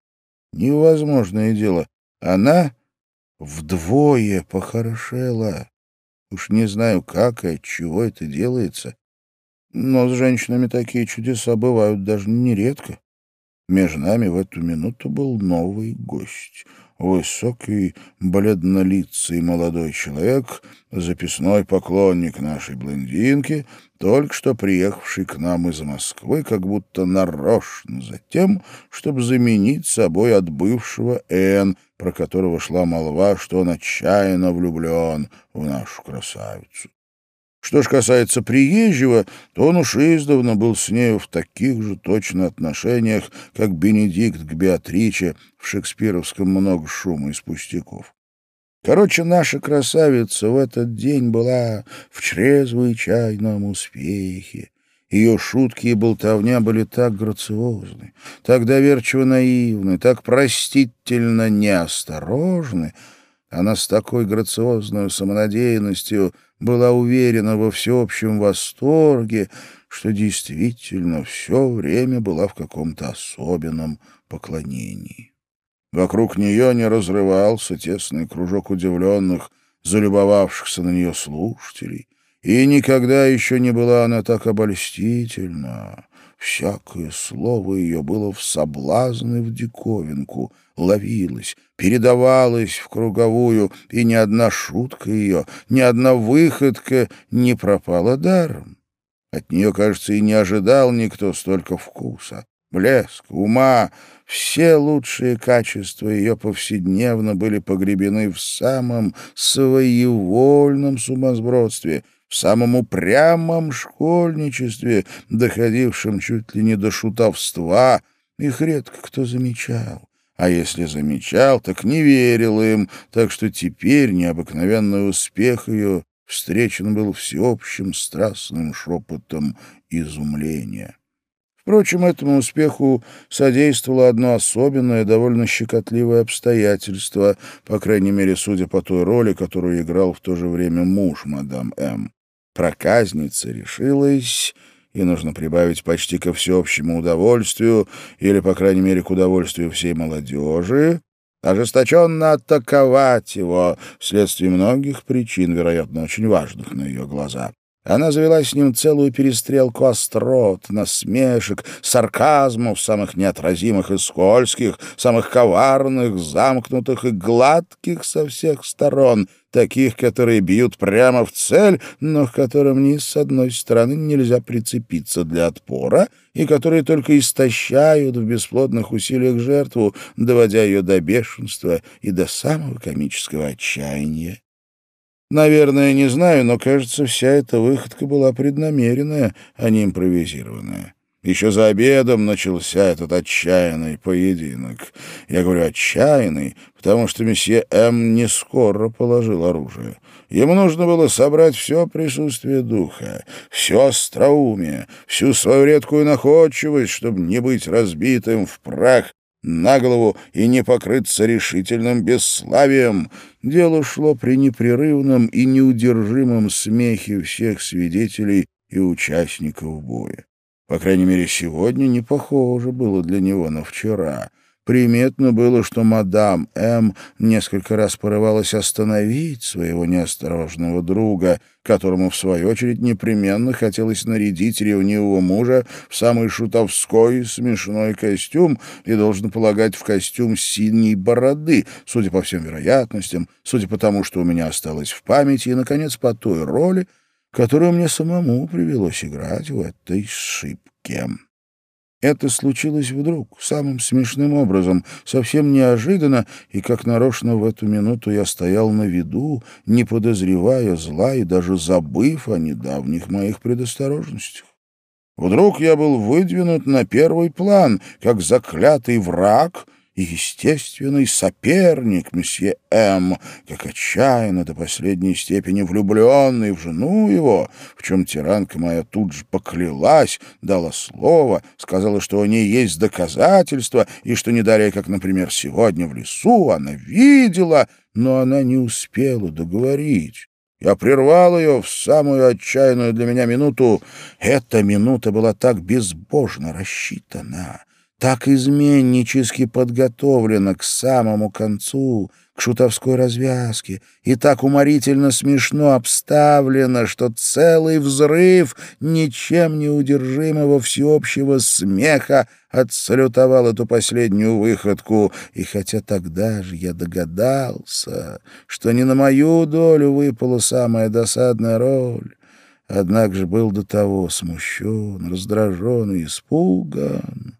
Невозможное дело. Она вдвое похорошела. Уж не знаю, как и от чего это делается, но с женщинами такие чудеса бывают даже нередко. Между нами в эту минуту был новый гость — высокий, бледнолицый молодой человек, записной поклонник нашей блондинки, только что приехавший к нам из Москвы, как будто нарочно за тем, чтобы заменить собой отбывшего Н, про которого шла молва, что он отчаянно влюблен в нашу красавицу. Что ж касается приезжего, то он уж издавна был с нею в таких же точно отношениях, как Бенедикт к Беатриче в шекспировском «Много шума из пустяков». Короче, наша красавица в этот день была в чрезвычайном успехе. Ее шутки и болтовня были так грациозны, так доверчиво наивны, так простительно неосторожны. Она с такой грациозной самонадеянностью была уверена во всеобщем восторге, что действительно все время была в каком-то особенном поклонении. Вокруг нее не разрывался тесный кружок удивленных, залюбовавшихся на нее слушателей, и никогда еще не была она так обольстительна. Всякое слово ее было в соблазн и в диковинку, ловилось, передавалось в круговую, и ни одна шутка ее, ни одна выходка не пропала даром. От нее, кажется, и не ожидал никто столько вкуса, блеска, ума. Все лучшие качества ее повседневно были погребены в самом своевольном сумасбродстве, в самом упрямом школьничестве, доходившем чуть ли не до шутовства, их редко кто замечал. А если замечал, так не верил им, так что теперь необыкновенный успех ее встречен был всеобщим страстным шепотом изумления. Впрочем, этому успеху содействовало одно особенное, довольно щекотливое обстоятельство, по крайней мере, судя по той роли, которую играл в то же время муж мадам М. Проказница решилась и нужно прибавить почти ко всеобщему удовольствию, или, по крайней мере, к удовольствию всей молодежи, ожесточенно атаковать его вследствие многих причин, вероятно, очень важных на ее глаза. Она завела с ним целую перестрелку острот, насмешек, сарказмов, самых неотразимых и скользких, самых коварных, замкнутых и гладких со всех сторон, таких, которые бьют прямо в цель, но к которым ни с одной стороны нельзя прицепиться для отпора, и которые только истощают в бесплодных усилиях жертву, доводя ее до бешенства и до самого комического отчаяния. Наверное, не знаю, но, кажется, вся эта выходка была преднамеренная, а не импровизированная. Еще за обедом начался этот отчаянный поединок. Я говорю «отчаянный», потому что месье М. не скоро положил оружие. Ему нужно было собрать все присутствие духа, все остроумие, всю свою редкую находчивость, чтобы не быть разбитым в прах на голову и не покрыться решительным бесславием. Дело шло при непрерывном и неудержимом смехе всех свидетелей и участников боя. По крайней мере, сегодня не похоже было для него на вчера — Приметно было, что мадам М. несколько раз порывалась остановить своего неосторожного друга, которому, в свою очередь, непременно хотелось нарядить ревнивого мужа в самый шутовской смешной костюм и, должен полагать, в костюм синей бороды, судя по всем вероятностям, судя по тому, что у меня осталось в памяти, и, наконец, по той роли, которую мне самому привелось играть в этой шибке. Это случилось вдруг, самым смешным образом, совсем неожиданно, и как нарочно в эту минуту я стоял на виду, не подозревая зла и даже забыв о недавних моих предосторожностях. Вдруг я был выдвинут на первый план, как заклятый враг, и естественный соперник месье М, как отчаянно до последней степени влюбленный в жену его, в чем тиранка моя тут же поклялась, дала слово, сказала, что у ней есть доказательства, и что не далее, как, например, сегодня в лесу, она видела, но она не успела договорить. Я прервал ее в самую отчаянную для меня минуту. Эта минута была так безбожно рассчитана так изменнически подготовлена к самому концу, к шутовской развязке, и так уморительно смешно обставлена, что целый взрыв ничем не удержимого всеобщего смеха отсалютовал эту последнюю выходку, и хотя тогда же я догадался, что не на мою долю выпала самая досадная роль, однако же был до того смущен, раздражен и испуган,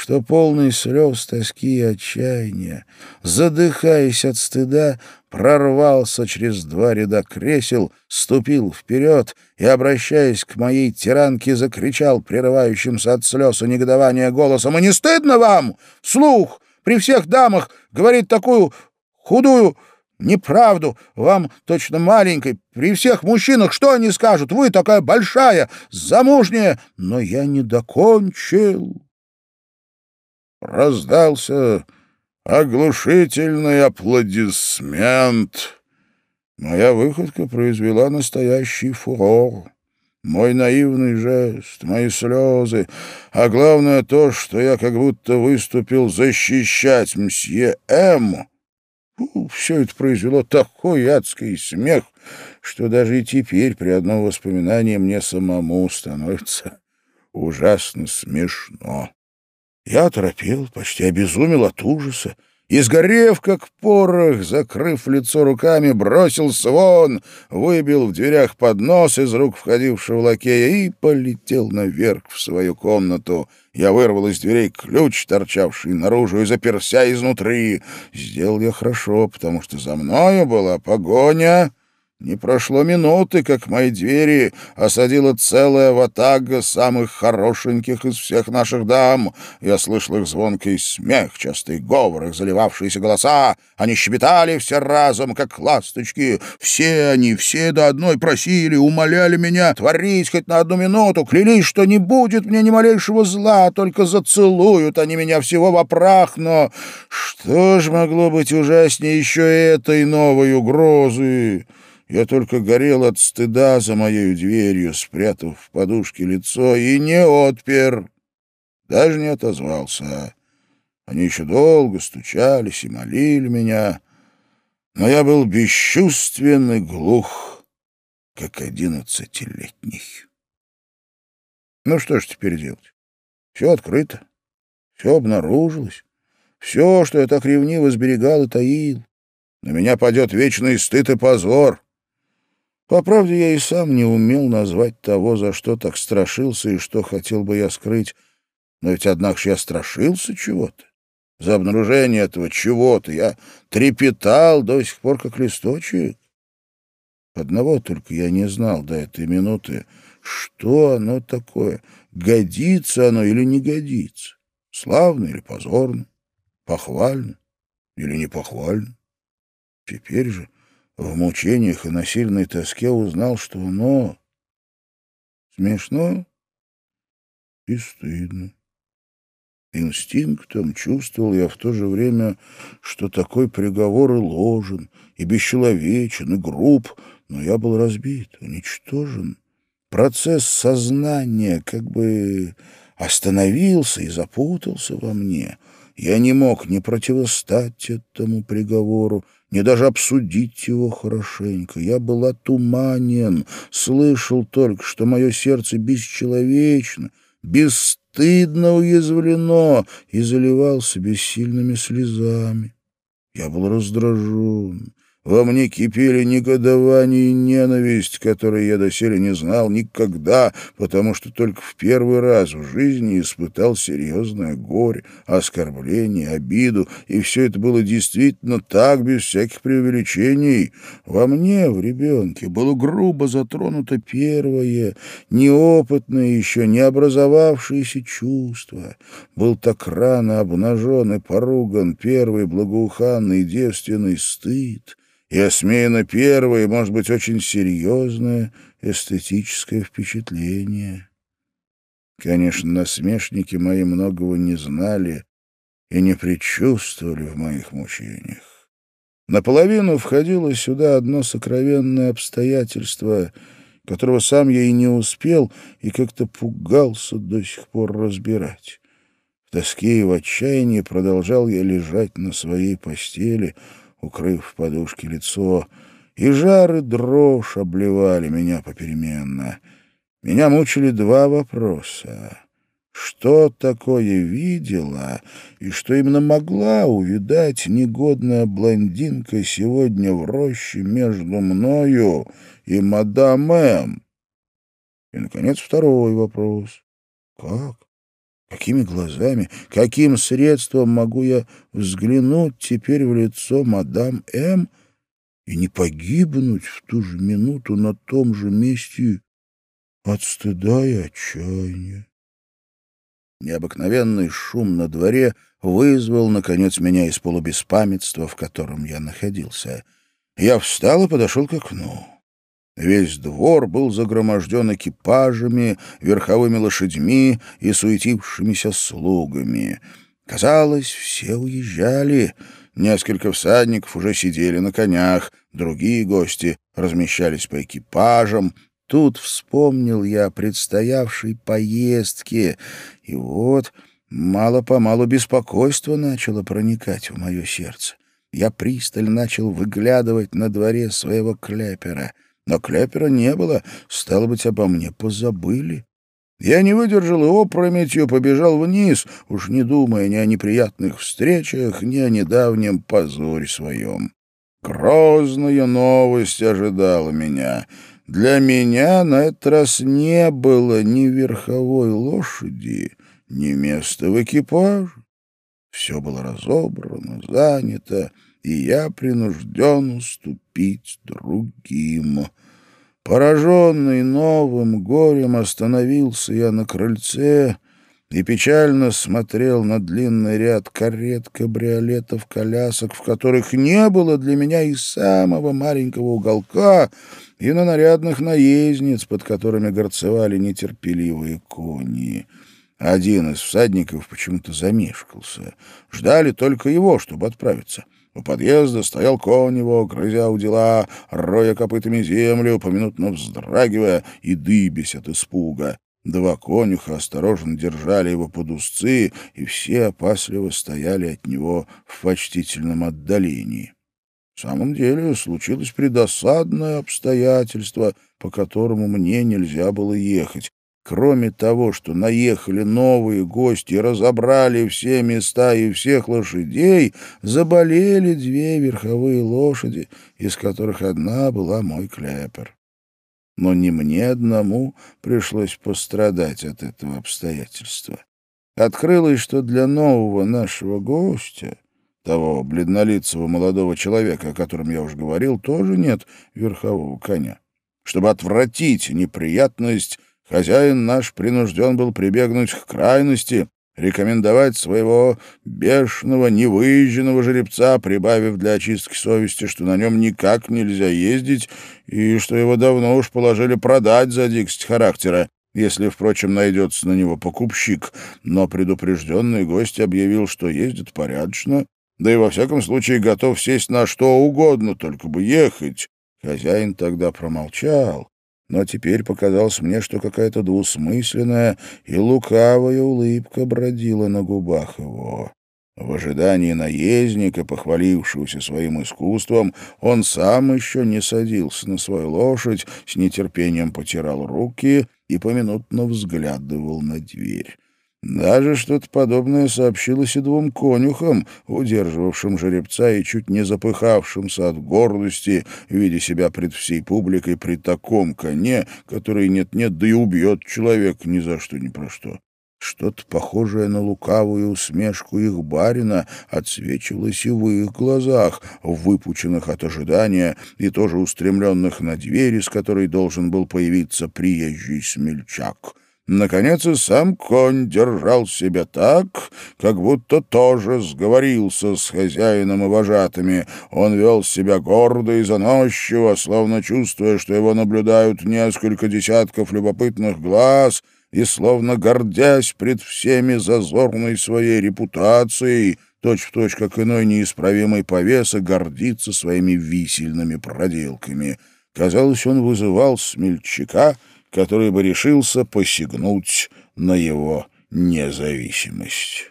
что полный слез, тоски и отчаяния, задыхаясь от стыда, прорвался через два ряда кресел, ступил вперед и, обращаясь к моей тиранке, закричал прерывающимся от слез и негодования голосом «И не стыдно вам? Слух при всех дамах говорит такую худую неправду. Вам, точно маленькой, при всех мужчинах, что они скажут? Вы такая большая, замужняя, но я не докончил». Раздался оглушительный аплодисмент. Моя выходка произвела настоящий фурор. Мой наивный жест, мои слезы, а главное то, что я как будто выступил защищать мсье М. Все это произвело такой адский смех, что даже и теперь при одном воспоминании мне самому становится ужасно смешно. Я оторопел, почти обезумел от ужаса, и, сгорев как порох, закрыв лицо руками, бросился вон, выбил в дверях поднос из рук входившего лакея и полетел наверх в свою комнату. Я вырвал из дверей ключ, торчавший наружу, и заперся изнутри. Сделал я хорошо, потому что за мною была погоня не прошло минуты, как мои двери осадила целая ватага самых хорошеньких из всех наших дам. Я слышал их звонкий смех, частый говор, их заливавшиеся голоса. Они щебетали все разом, как ласточки. Все они, все до одной просили, умоляли меня творить хоть на одну минуту, клялись, что не будет мне ни малейшего зла, только зацелуют они меня всего в прах. Но что ж могло быть ужаснее еще этой новой угрозы? Я только горел от стыда за моей дверью, спрятав в подушке лицо, и не отпер, даже не отозвался. Они еще долго стучались и молили меня, но я был бесчувственный, глух, как одиннадцатилетний. Ну что ж теперь делать? Все открыто, все обнаружилось. Все, что я так ревниво сберегал и таил. На меня падет вечный стыд и позор. По правде, я и сам не умел назвать того, за что так страшился и что хотел бы я скрыть. Но ведь, однако, я страшился чего-то. За обнаружение этого чего-то я трепетал до сих пор, как листочек. Одного только я не знал до этой минуты, что оно такое, годится оно или не годится, славно или позорно, похвально или не похвально. Теперь же в мучениях и на сильной тоске узнал, что оно смешно и стыдно. Инстинктом чувствовал я в то же время, что такой приговор и ложен, и бесчеловечен, и груб, но я был разбит, уничтожен. Процесс сознания как бы остановился и запутался во мне. Я не мог не противостать этому приговору, не даже обсудить его хорошенько. Я был отуманен, слышал только, что мое сердце бесчеловечно, бесстыдно уязвлено и заливался бессильными слезами. Я был раздражен, во мне кипели негодование и ненависть, которые я доселе не знал никогда, потому что только в первый раз в жизни испытал серьезное горе, оскорбление, обиду, и все это было действительно так, без всяких преувеличений. Во мне, в ребенке, было грубо затронуто первое, неопытное еще, не образовавшееся чувство. Был так рано обнажен и поруган первый благоуханный девственный стыд, и осмеяно первое, может быть, очень серьезное эстетическое впечатление. Конечно, насмешники мои многого не знали и не предчувствовали в моих мучениях. Наполовину входило сюда одно сокровенное обстоятельство, которого сам я и не успел, и как-то пугался до сих пор разбирать. В тоске и в отчаянии продолжал я лежать на своей постели, укрыв в подушке лицо, и жар и дрожь обливали меня попеременно. Меня мучили два вопроса. Что такое видела и что именно могла увидать негодная блондинка сегодня в роще между мною и мадам М? И, наконец, второй вопрос. Как? Какими глазами, каким средством могу я взглянуть теперь в лицо мадам М и не погибнуть в ту же минуту на том же месте от стыда и отчаяния? Необыкновенный шум на дворе вызвал, наконец, меня из полубеспамятства, в котором я находился. Я встал и подошел к окну. Весь двор был загроможден экипажами, верховыми лошадьми и суетившимися слугами. Казалось, все уезжали. Несколько всадников уже сидели на конях, другие гости размещались по экипажам. Тут вспомнил я о предстоявшей поездке, и вот мало-помалу беспокойство начало проникать в мое сердце. Я пристально начал выглядывать на дворе своего клепера — но Клепера не было, стало быть, обо мне позабыли. Я не выдержал и опрометью побежал вниз, уж не думая ни о неприятных встречах, ни о недавнем позоре своем. Грозная новость ожидала меня. Для меня на этот раз не было ни верховой лошади, ни места в экипаже. Все было разобрано, занято, и я принужден уступить другим. Пораженный новым горем остановился я на крыльце и печально смотрел на длинный ряд карет, кабриолетов, колясок, в которых не было для меня и самого маленького уголка, и на нарядных наездниц, под которыми горцевали нетерпеливые кони. Один из всадников почему-то замешкался. Ждали только его, чтобы отправиться. У подъезда стоял конь его, грызя у дела, роя копытами землю, поминутно вздрагивая и дыбясь от испуга. Два конюха осторожно держали его под узцы, и все опасливо стояли от него в почтительном отдалении. В самом деле случилось предосадное обстоятельство, по которому мне нельзя было ехать. Кроме того, что наехали новые гости разобрали все места и всех лошадей, заболели две верховые лошади, из которых одна была мой клепер. Но не мне одному пришлось пострадать от этого обстоятельства. Открылось, что для нового нашего гостя, того бледнолицего молодого человека, о котором я уже говорил, тоже нет верхового коня. Чтобы отвратить неприятность, Хозяин наш принужден был прибегнуть к крайности, рекомендовать своего бешеного, невыезженного жеребца, прибавив для очистки совести, что на нем никак нельзя ездить и что его давно уж положили продать за дикость характера, если, впрочем, найдется на него покупщик. Но предупрежденный гость объявил, что ездит порядочно, да и во всяком случае готов сесть на что угодно, только бы ехать. Хозяин тогда промолчал, но теперь показалось мне, что какая-то двусмысленная и лукавая улыбка бродила на губах его. В ожидании наездника, похвалившегося своим искусством, он сам еще не садился на свою лошадь, с нетерпением потирал руки и поминутно взглядывал на дверь. Даже что-то подобное сообщилось и двум конюхам, удерживавшим жеребца и чуть не запыхавшимся от гордости, видя себя пред всей публикой при таком коне, который нет-нет, да и убьет человек ни за что ни про что. Что-то похожее на лукавую усмешку их барина отсвечивалось и в их глазах, выпученных от ожидания и тоже устремленных на дверь, из которой должен был появиться приезжий смельчак. Наконец и сам конь держал себя так, как будто тоже сговорился с хозяином и вожатыми. Он вел себя гордо и заносчиво, словно чувствуя, что его наблюдают несколько десятков любопытных глаз, и словно гордясь пред всеми зазорной своей репутацией, точь-в-точь, точь, как иной неисправимый повеса, гордится своими висельными проделками. Казалось, он вызывал смельчака — который бы решился посягнуть на его независимость.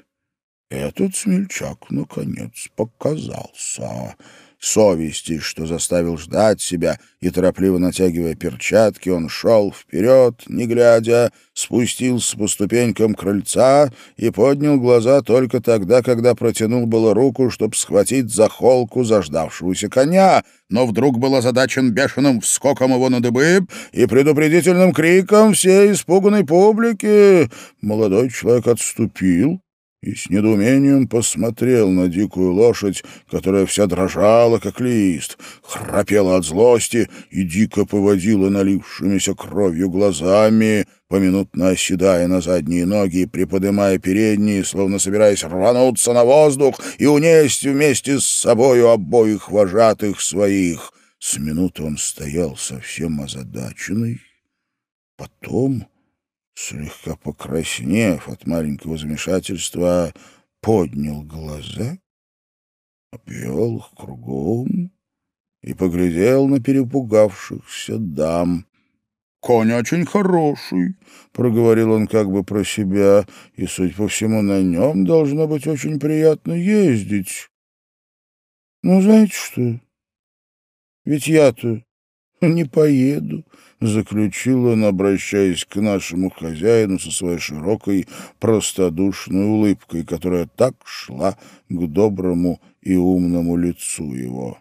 Этот смельчак, наконец, показался совести, что заставил ждать себя, и, торопливо натягивая перчатки, он шел вперед, не глядя, спустился по ступенькам крыльца и поднял глаза только тогда, когда протянул было руку, чтобы схватить за холку заждавшегося коня, но вдруг был озадачен бешеным вскоком его на дыбы и предупредительным криком всей испуганной публики. Молодой человек отступил, и с недоумением посмотрел на дикую лошадь, которая вся дрожала, как лист, храпела от злости и дико поводила налившимися кровью глазами, поминутно оседая на задние ноги и приподымая передние, словно собираясь рвануться на воздух и унесть вместе с собою обоих вожатых своих. С минуты он стоял совсем озадаченный. Потом слегка покраснев от маленького замешательства, поднял глаза, обвел их кругом и поглядел на перепугавшихся дам. «Конь очень хороший», — проговорил он как бы про себя, «и, судя по всему, на нем должно быть очень приятно ездить. Ну, знаете что, ведь я-то не поеду». — заключил он, обращаясь к нашему хозяину со своей широкой простодушной улыбкой, которая так шла к доброму и умному лицу его.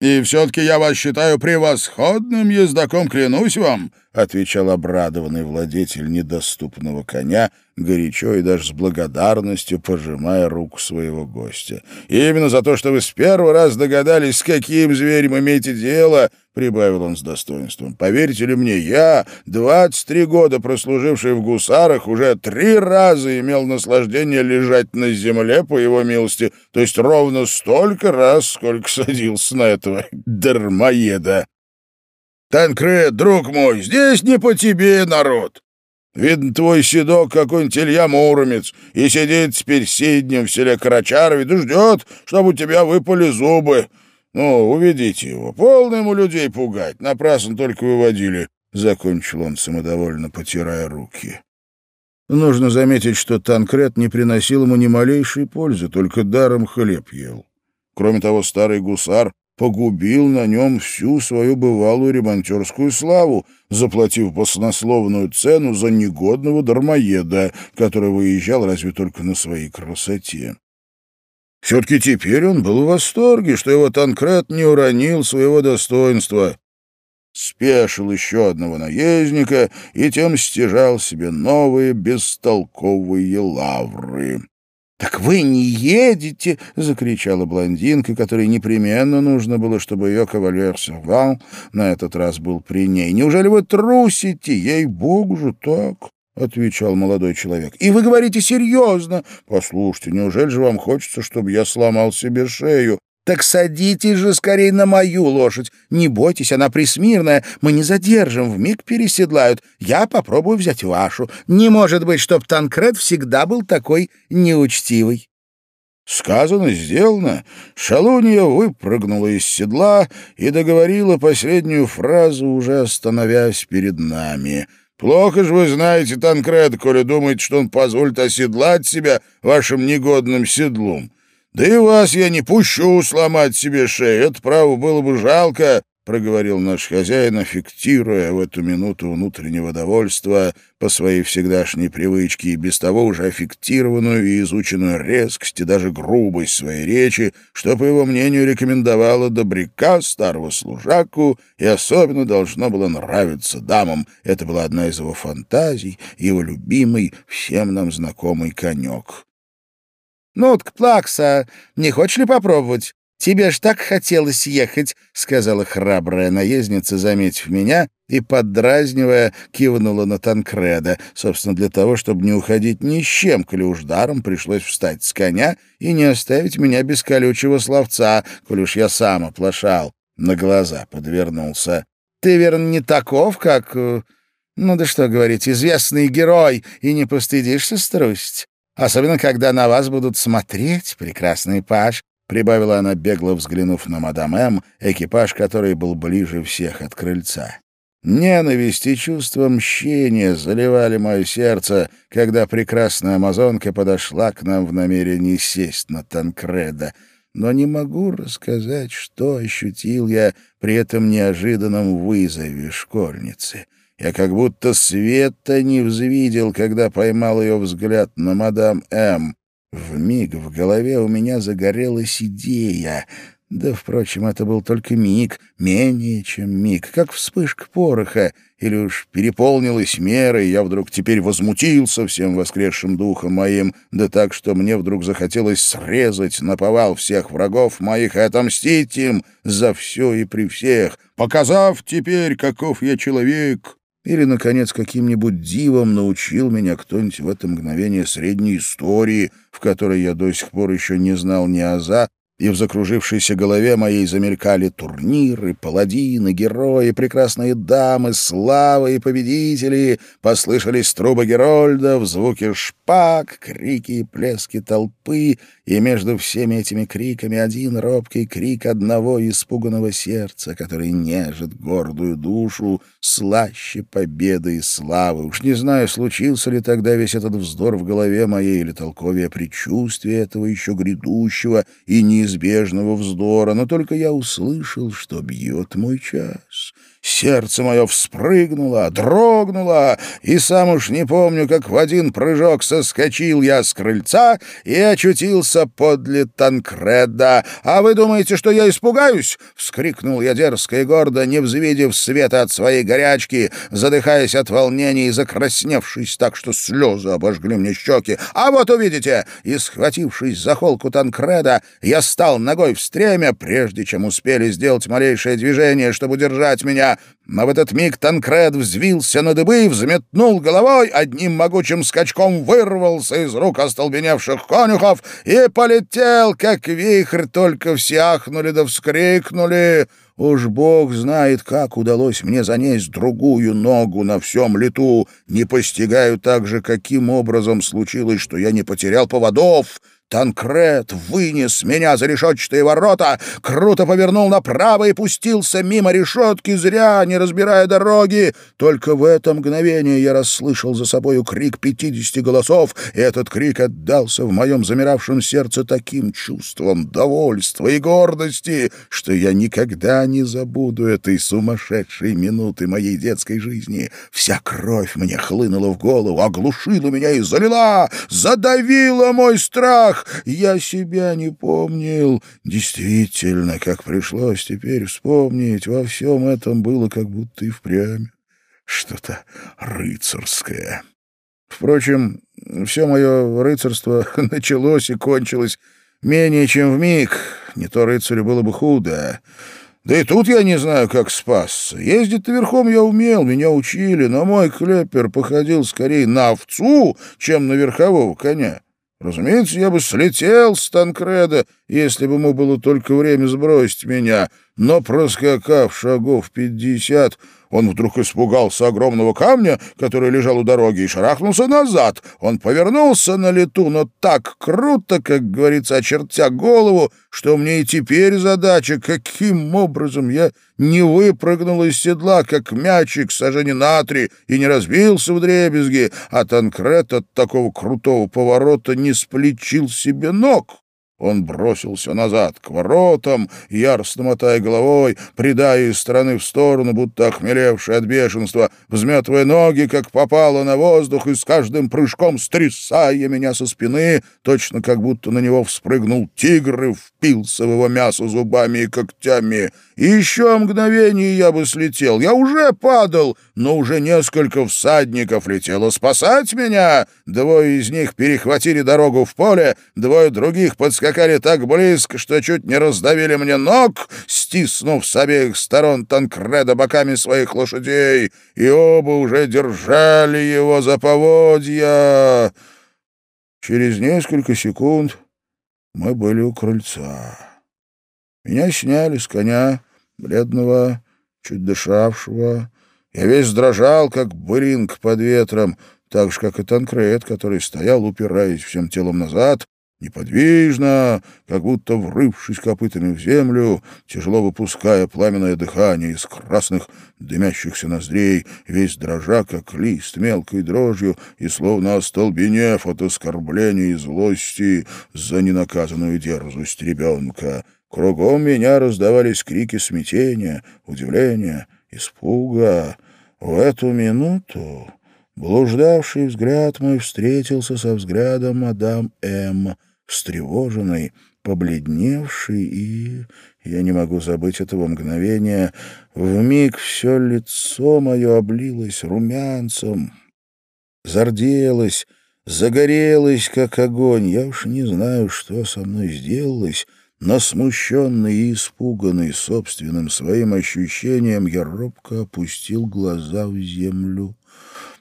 «И все-таки я вас считаю превосходным ездаком, клянусь вам», — отвечал обрадованный владетель недоступного коня, горячо и даже с благодарностью пожимая руку своего гостя. «Именно за то, что вы с первого раз догадались, с каким зверем имеете дело, — прибавил он с достоинством. «Поверьте ли мне, я, двадцать три года прослуживший в гусарах, уже три раза имел наслаждение лежать на земле, по его милости, то есть ровно столько раз, сколько садился на этого дармоеда. Танкред, друг мой, здесь не по тебе народ. Видно, твой седок какой-нибудь Илья Муромец, и сидит теперь сиднем в селе Карачарове, да ждет, чтобы у тебя выпали зубы». «Ну, уведите его. Полно ему людей пугать. Напрасно только выводили», — закончил он, самодовольно потирая руки. Нужно заметить, что Танкрет не приносил ему ни малейшей пользы, только даром хлеб ел. Кроме того, старый гусар погубил на нем всю свою бывалую ремонтерскую славу, заплатив баснословную цену за негодного дармоеда, который выезжал разве только на своей красоте. Все-таки теперь он был в восторге, что его Танкрет не уронил своего достоинства. Спешил еще одного наездника и тем стяжал себе новые бестолковые лавры. «Так вы не едете!» — закричала блондинка, которой непременно нужно было, чтобы ее кавалер-серван на этот раз был при ней. «Неужели вы трусите? Ей-богу же так!» — отвечал молодой человек. — И вы говорите серьезно. Послушайте, неужели же вам хочется, чтобы я сломал себе шею? Так садитесь же скорее на мою лошадь. Не бойтесь, она присмирная. Мы не задержим, вмиг переседлают. Я попробую взять вашу. Не может быть, чтоб Танкред всегда был такой неучтивый. Сказано, сделано. Шалунья выпрыгнула из седла и договорила последнюю фразу, уже остановясь перед нами — Плохо же вы знаете Танкреда, коли думаете, что он позволит оседлать себя вашим негодным седлом. Да и вас я не пущу сломать себе шею. Это, право, было бы жалко. — проговорил наш хозяин, аффектируя в эту минуту внутреннего довольства по своей всегдашней привычке и без того уже аффектированную и изученную резкость и даже грубость своей речи, что, по его мнению, рекомендовала добряка, старого служаку, и особенно должно было нравиться дамам. Это была одна из его фантазий, его любимый, всем нам знакомый конек. «Ну, Плакса, не хочешь ли попробовать?» «Тебе ж так хотелось ехать», — сказала храбрая наездница, заметив меня, и, поддразнивая, кивнула на Танкреда, собственно, для того, чтобы не уходить ни с чем, коли уж даром пришлось встать с коня и не оставить меня без колючего словца, коли уж я сам оплошал, на глаза подвернулся. «Ты, верно, не таков, как... Э, ну да что говорить, известный герой, и не постыдишься струсить?» Особенно, когда на вас будут смотреть, прекрасный паш, прибавила она, бегло взглянув на мадам М, экипаж который был ближе всех от крыльца. Ненависть и чувство мщения заливали мое сердце, когда прекрасная амазонка подошла к нам в намерении сесть на Танкреда. Но не могу рассказать, что ощутил я при этом неожиданном вызове школьницы. Я как будто света не взвидел, когда поймал ее взгляд на мадам М. В миг в голове у меня загорелась идея — да, впрочем, это был только миг, менее чем миг, как вспышка пороха, или уж переполнилась мера, и я вдруг теперь возмутился всем воскресшим духом моим, да так, что мне вдруг захотелось срезать наповал всех врагов моих и отомстить им за все и при всех, показав теперь, каков я человек, или, наконец, каким-нибудь дивом научил меня кто-нибудь в это мгновение средней истории, в которой я до сих пор еще не знал ни аза, и в закружившейся голове моей замелькали турниры, паладины, герои, прекрасные дамы, славы и победители, послышались трубы герольдов, звуки шпаг, крики и плески толпы, и между всеми этими криками один робкий крик одного испуганного сердца, который нежит гордую душу слаще победы и славы. Уж не знаю, случился ли тогда весь этот вздор в голове моей или толковее предчувствие этого еще грядущего и неизбежного вздора, но только я услышал, что бьет мой час. Сердце мое вспрыгнуло, дрогнуло, и сам уж не помню, как в один прыжок соскочил я с крыльца и очутился подле Танкреда. «А вы думаете, что я испугаюсь?» — вскрикнул я дерзко и гордо, не взвидев света от своей горячки, задыхаясь от волнения и закрасневшись так, что слезы обожгли мне щеки. «А вот увидите!» И, схватившись за холку Танкреда, я стал ногой в стремя, прежде чем успели сделать малейшее движение, чтобы удержать меня, но в этот миг Танкред взвился на дыбы, взметнул головой, одним могучим скачком вырвался из рук остолбеневших конюхов и полетел, как вихрь, только все ахнули да вскрикнули. Уж бог знает, как удалось мне занесть другую ногу на всем лету. Не постигаю также, каким образом случилось, что я не потерял поводов, Танкрет вынес меня за решетчатые ворота, круто повернул направо и пустился мимо решетки, зря не разбирая дороги. Только в это мгновение я расслышал за собою крик пятидесяти голосов, и этот крик отдался в моем замиравшем сердце таким чувством довольства и гордости, что я никогда не забуду этой сумасшедшей минуты моей детской жизни. Вся кровь мне хлынула в голову, оглушила меня и залила, задавила мой страх, я себя не помнил. Действительно, как пришлось теперь вспомнить, во всем этом было как будто и впрямь что-то рыцарское. Впрочем, все мое рыцарство началось и кончилось менее чем в миг. Не то рыцарю было бы худо. Да и тут я не знаю, как спасся. Ездить верхом я умел, меня учили, но мой клепер походил скорее на овцу, чем на верхового коня. Разумеется, я бы слетел с Танкреда, если бы ему было только время сбросить меня, но, проскакав шагов пятьдесят, он вдруг испугался огромного камня, который лежал у дороги, и шарахнулся назад. Он повернулся на лету, но так круто, как говорится, очертя голову, что мне и теперь задача, каким образом я не выпрыгнул из седла, как мячик сажени на три, и не разбился в дребезги, а Танкрет от такого крутого поворота не сплечил себе ног. Он бросился назад к воротам, яростно мотая головой, придая из стороны в сторону, будто охмелевший от бешенства, взметывая ноги, как попало на воздух, и с каждым прыжком стрясая меня со спины, точно как будто на него вспрыгнул тигр и впился в его мясо зубами и когтями. И еще мгновение я бы слетел. Я уже падал, но уже несколько всадников летело спасать меня. Двое из них перехватили дорогу в поле, двое других подскакали скакали так близко, что чуть не раздавили мне ног, стиснув с обеих сторон Танкреда боками своих лошадей, и оба уже держали его за поводья. Через несколько секунд мы были у крыльца. Меня сняли с коня, бледного, чуть дышавшего. Я весь дрожал, как бринг под ветром, так же, как и Танкред, который стоял, упираясь всем телом назад, неподвижно, как будто врывшись копытами в землю, тяжело выпуская пламенное дыхание из красных дымящихся ноздрей, весь дрожа, как лист мелкой дрожью, и словно остолбенев от оскорбления и злости за ненаказанную дерзость ребенка. Кругом меня раздавались крики смятения, удивления, испуга. В эту минуту блуждавший взгляд мой встретился со взглядом мадам М., встревоженной, побледневшей, и, я не могу забыть этого мгновения, вмиг все лицо мое облилось румянцем, зарделось, загорелось, как огонь. Я уж не знаю, что со мной сделалось, но смущенный и испуганный собственным своим ощущением, я робко опустил глаза в землю.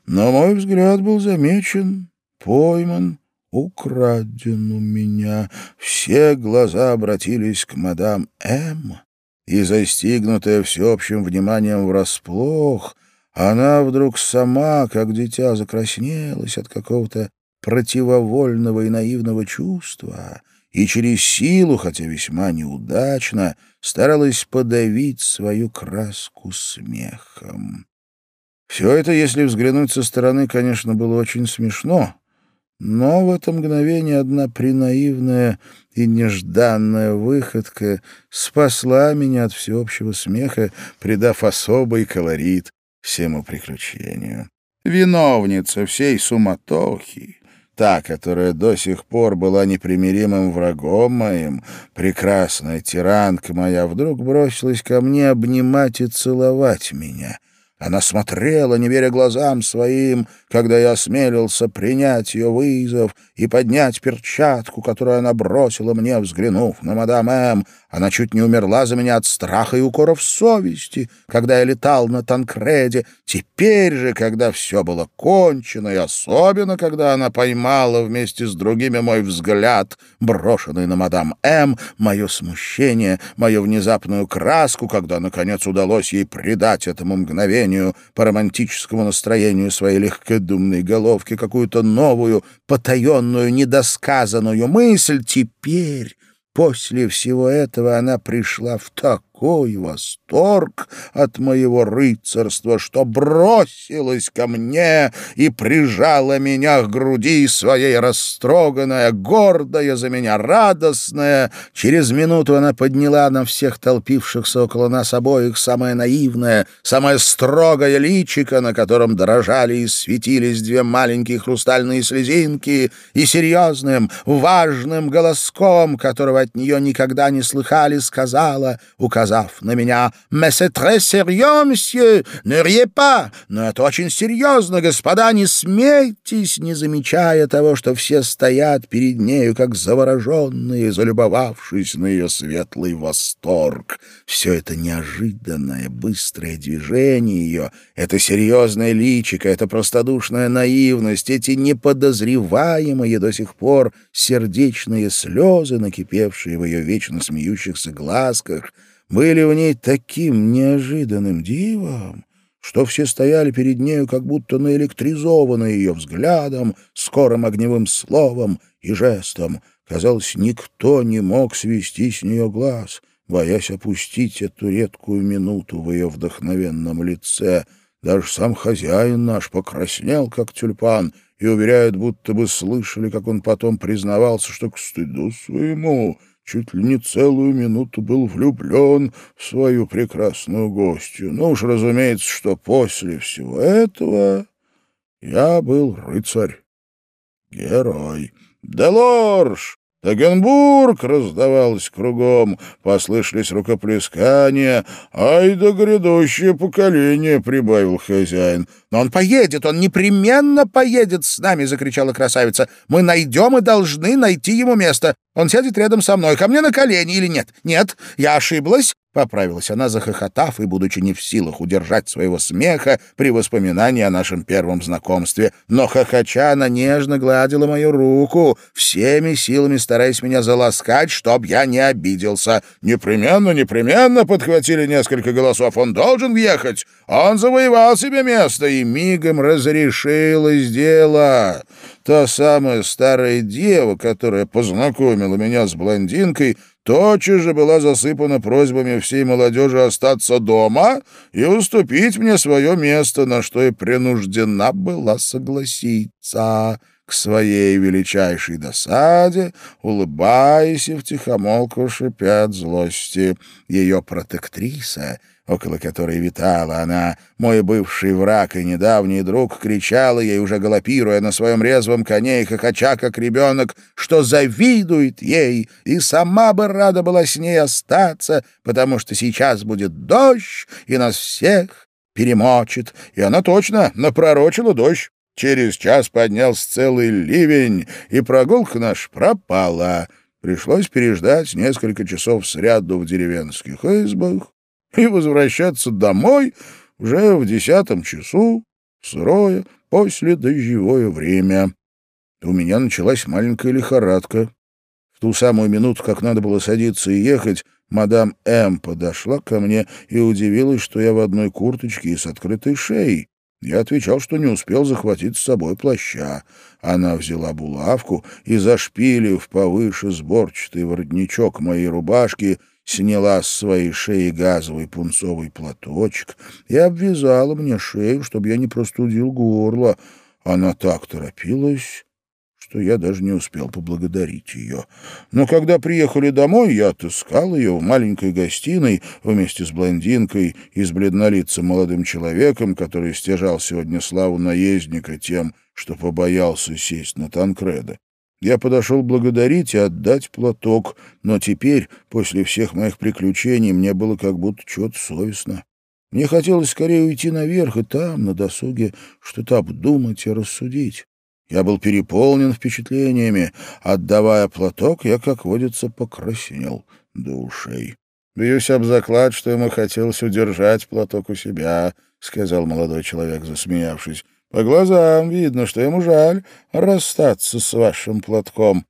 Но мой взгляд был замечен, пойман, украден у меня. Все глаза обратились к мадам М. И, застигнутая всеобщим вниманием врасплох, она вдруг сама, как дитя, закраснелась от какого-то противовольного и наивного чувства и через силу, хотя весьма неудачно, старалась подавить свою краску смехом. Все это, если взглянуть со стороны, конечно, было очень смешно, но в это мгновение одна принаивная и нежданная выходка спасла меня от всеобщего смеха, придав особый колорит всему приключению. Виновница всей суматохи, та, которая до сих пор была непримиримым врагом моим, прекрасная тиранка моя, вдруг бросилась ко мне обнимать и целовать меня — она смотрела, не веря глазам своим, когда я осмелился принять ее вызов и поднять перчатку, которую она бросила мне, взглянув на мадам М. Она чуть не умерла за меня от страха и укоров совести, когда я летал на Танкреде. Теперь же, когда все было кончено, и особенно, когда она поймала вместе с другими мой взгляд, брошенный на мадам М., мое смущение, мою внезапную краску, когда, наконец, удалось ей придать этому мгновению по романтическому настроению своей легкодумной головки какую-то новую, потаенную, недосказанную мысль, теперь После всего этого она пришла в такой восторг от моего рыцарства, что бросилась ко мне и прижала меня к груди своей растроганная, гордая за меня, радостная. Через минуту она подняла на всех толпившихся около нас обоих самое наивное, самое строгое личико, на котором дрожали и светились две маленькие хрустальные слезинки, и серьезным, важным голоском, которого от нее никогда не слыхали, сказала, указав на меня, «Mais c'est très sérieux, monsieur, ne riez pas! Но это очень серьезно, господа, не смейтесь!» Не замечая того, что все стоят перед нею, как завороженные, залюбовавшись на ее светлый восторг. Все это неожиданное, быстрое движение ее, это серьезное личико, это простодушная наивность, эти неподозреваемые до сих пор сердечные слезы, накипевшие в ее вечно смеющихся глазках, были в ней таким неожиданным дивом, что все стояли перед нею, как будто наэлектризованные ее взглядом, скорым огневым словом и жестом. Казалось, никто не мог свести с нее глаз, боясь опустить эту редкую минуту в ее вдохновенном лице. Даже сам хозяин наш покраснел, как тюльпан, и уверяют, будто бы слышали, как он потом признавался, что к стыду своему чуть ли не целую минуту был влюблен в свою прекрасную гостью. Ну уж разумеется, что после всего этого я был рыцарь, герой. «Делорж! Тагенбург раздавалось кругом, послышались рукоплескания. «Ай да грядущее поколение!» — прибавил хозяин. «Но он поедет, он непременно поедет с нами!» — закричала красавица. «Мы найдем и должны найти ему место. Он сядет рядом со мной, ко мне на колени или нет? Нет, я ошиблась. Поправилась она, захохотав и будучи не в силах удержать своего смеха при воспоминании о нашем первом знакомстве. Но хохоча она нежно гладила мою руку, всеми силами стараясь меня заласкать, чтоб я не обиделся. «Непременно, непременно!» — подхватили несколько голосов. «Он должен въехать! Он завоевал себе место!» И мигом разрешилось дело. Та самая старая дева, которая познакомила меня с блондинкой, тотчас же была засыпана просьбами всей молодежи остаться дома и уступить мне свое место, на что и принуждена была согласиться к своей величайшей досаде, улыбаясь и втихомолку шипя от злости. Ее протектриса — около которой витала она, мой бывший враг и недавний друг, кричала ей, уже галопируя на своем резвом коне и хохоча, как ребенок, что завидует ей и сама бы рада была с ней остаться, потому что сейчас будет дождь и нас всех перемочит. И она точно напророчила дождь. Через час поднялся целый ливень, и прогулка наша пропала. Пришлось переждать несколько часов сряду в деревенских избах, и возвращаться домой уже в десятом часу, сырое, после дождевое время. У меня началась маленькая лихорадка. В ту самую минуту, как надо было садиться и ехать, мадам М. подошла ко мне и удивилась, что я в одной курточке и с открытой шеей. Я отвечал, что не успел захватить с собой плаща. Она взяла булавку и, зашпилив повыше сборчатый воротничок моей рубашки, сняла с своей шеи газовый пунцовый платочек и обвязала мне шею, чтобы я не простудил горло. Она так торопилась, что я даже не успел поблагодарить ее. Но когда приехали домой, я отыскал ее в маленькой гостиной вместе с блондинкой и с бледнолицым молодым человеком, который стяжал сегодня славу наездника тем, что побоялся сесть на Танкреда. Я подошел благодарить и отдать платок, но теперь, после всех моих приключений, мне было как будто что-то совестно. Мне хотелось скорее уйти наверх и там, на досуге, что-то обдумать и рассудить. Я был переполнен впечатлениями. Отдавая платок, я, как водится, покраснел до. «Бьюсь об заклад, что ему хотелось удержать платок у себя», — сказал молодой человек, засмеявшись. По глазам видно, что ему жаль расстаться с вашим платком.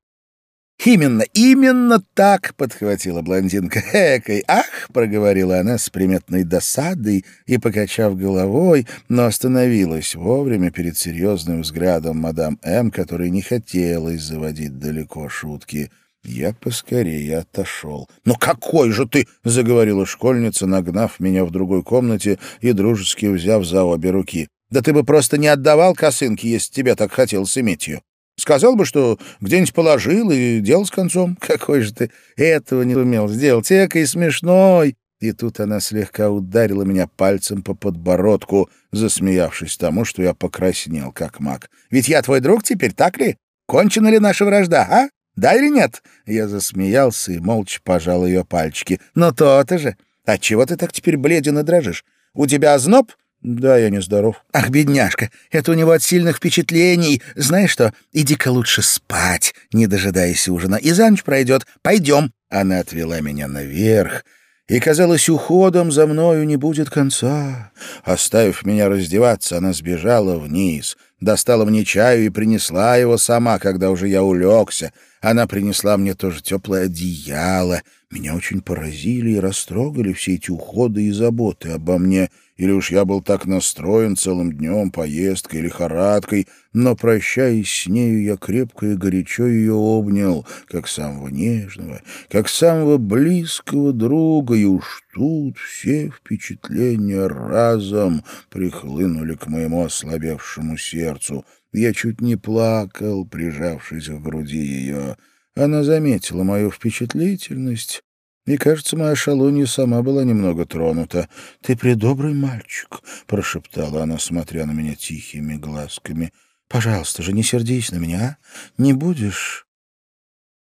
«Именно, именно так!» — подхватила блондинка. «Экой, ах!» — проговорила она с приметной досадой и, покачав головой, но остановилась вовремя перед серьезным взглядом мадам М., которой не хотелось заводить далеко шутки. Я поскорее отошел. «Ну какой же ты!» — заговорила школьница, нагнав меня в другой комнате и дружески взяв за обе руки. Да ты бы просто не отдавал косынки, если тебе так хотелось иметь ее. Сказал бы, что где-нибудь положил и делал с концом. Какой же ты этого не умел сделать, экой смешной. И тут она слегка ударила меня пальцем по подбородку, засмеявшись тому, что я покраснел, как маг. «Ведь я твой друг теперь, так ли? Кончена ли наша вражда, а? Да или нет?» Я засмеялся и молча пожал ее пальчики. «Ну то-то же! Отчего ты так теперь бледен и дрожишь? У тебя озноб? «Да, я нездоров». «Ах, бедняжка, это у него от сильных впечатлений. Знаешь что, иди-ка лучше спать, не дожидаясь ужина, и за ночь пройдет. Пойдем». Она отвела меня наверх, и, казалось, уходом за мною не будет конца. Оставив меня раздеваться, она сбежала вниз, достала мне чаю и принесла его сама, когда уже я улегся. Она принесла мне тоже теплое одеяло. Меня очень поразили и растрогали все эти уходы и заботы обо мне — или уж я был так настроен целым днем, поездкой, лихорадкой, но, прощаясь с нею, я крепко и горячо ее обнял, как самого нежного, как самого близкого друга, и уж тут все впечатления разом прихлынули к моему ослабевшему сердцу. Я чуть не плакал, прижавшись к груди ее. Она заметила мою впечатлительность и, кажется, моя шалунья сама была немного тронута. — Ты предобрый мальчик, — прошептала она, смотря на меня тихими глазками. — Пожалуйста же, не сердись на меня, а? Не будешь...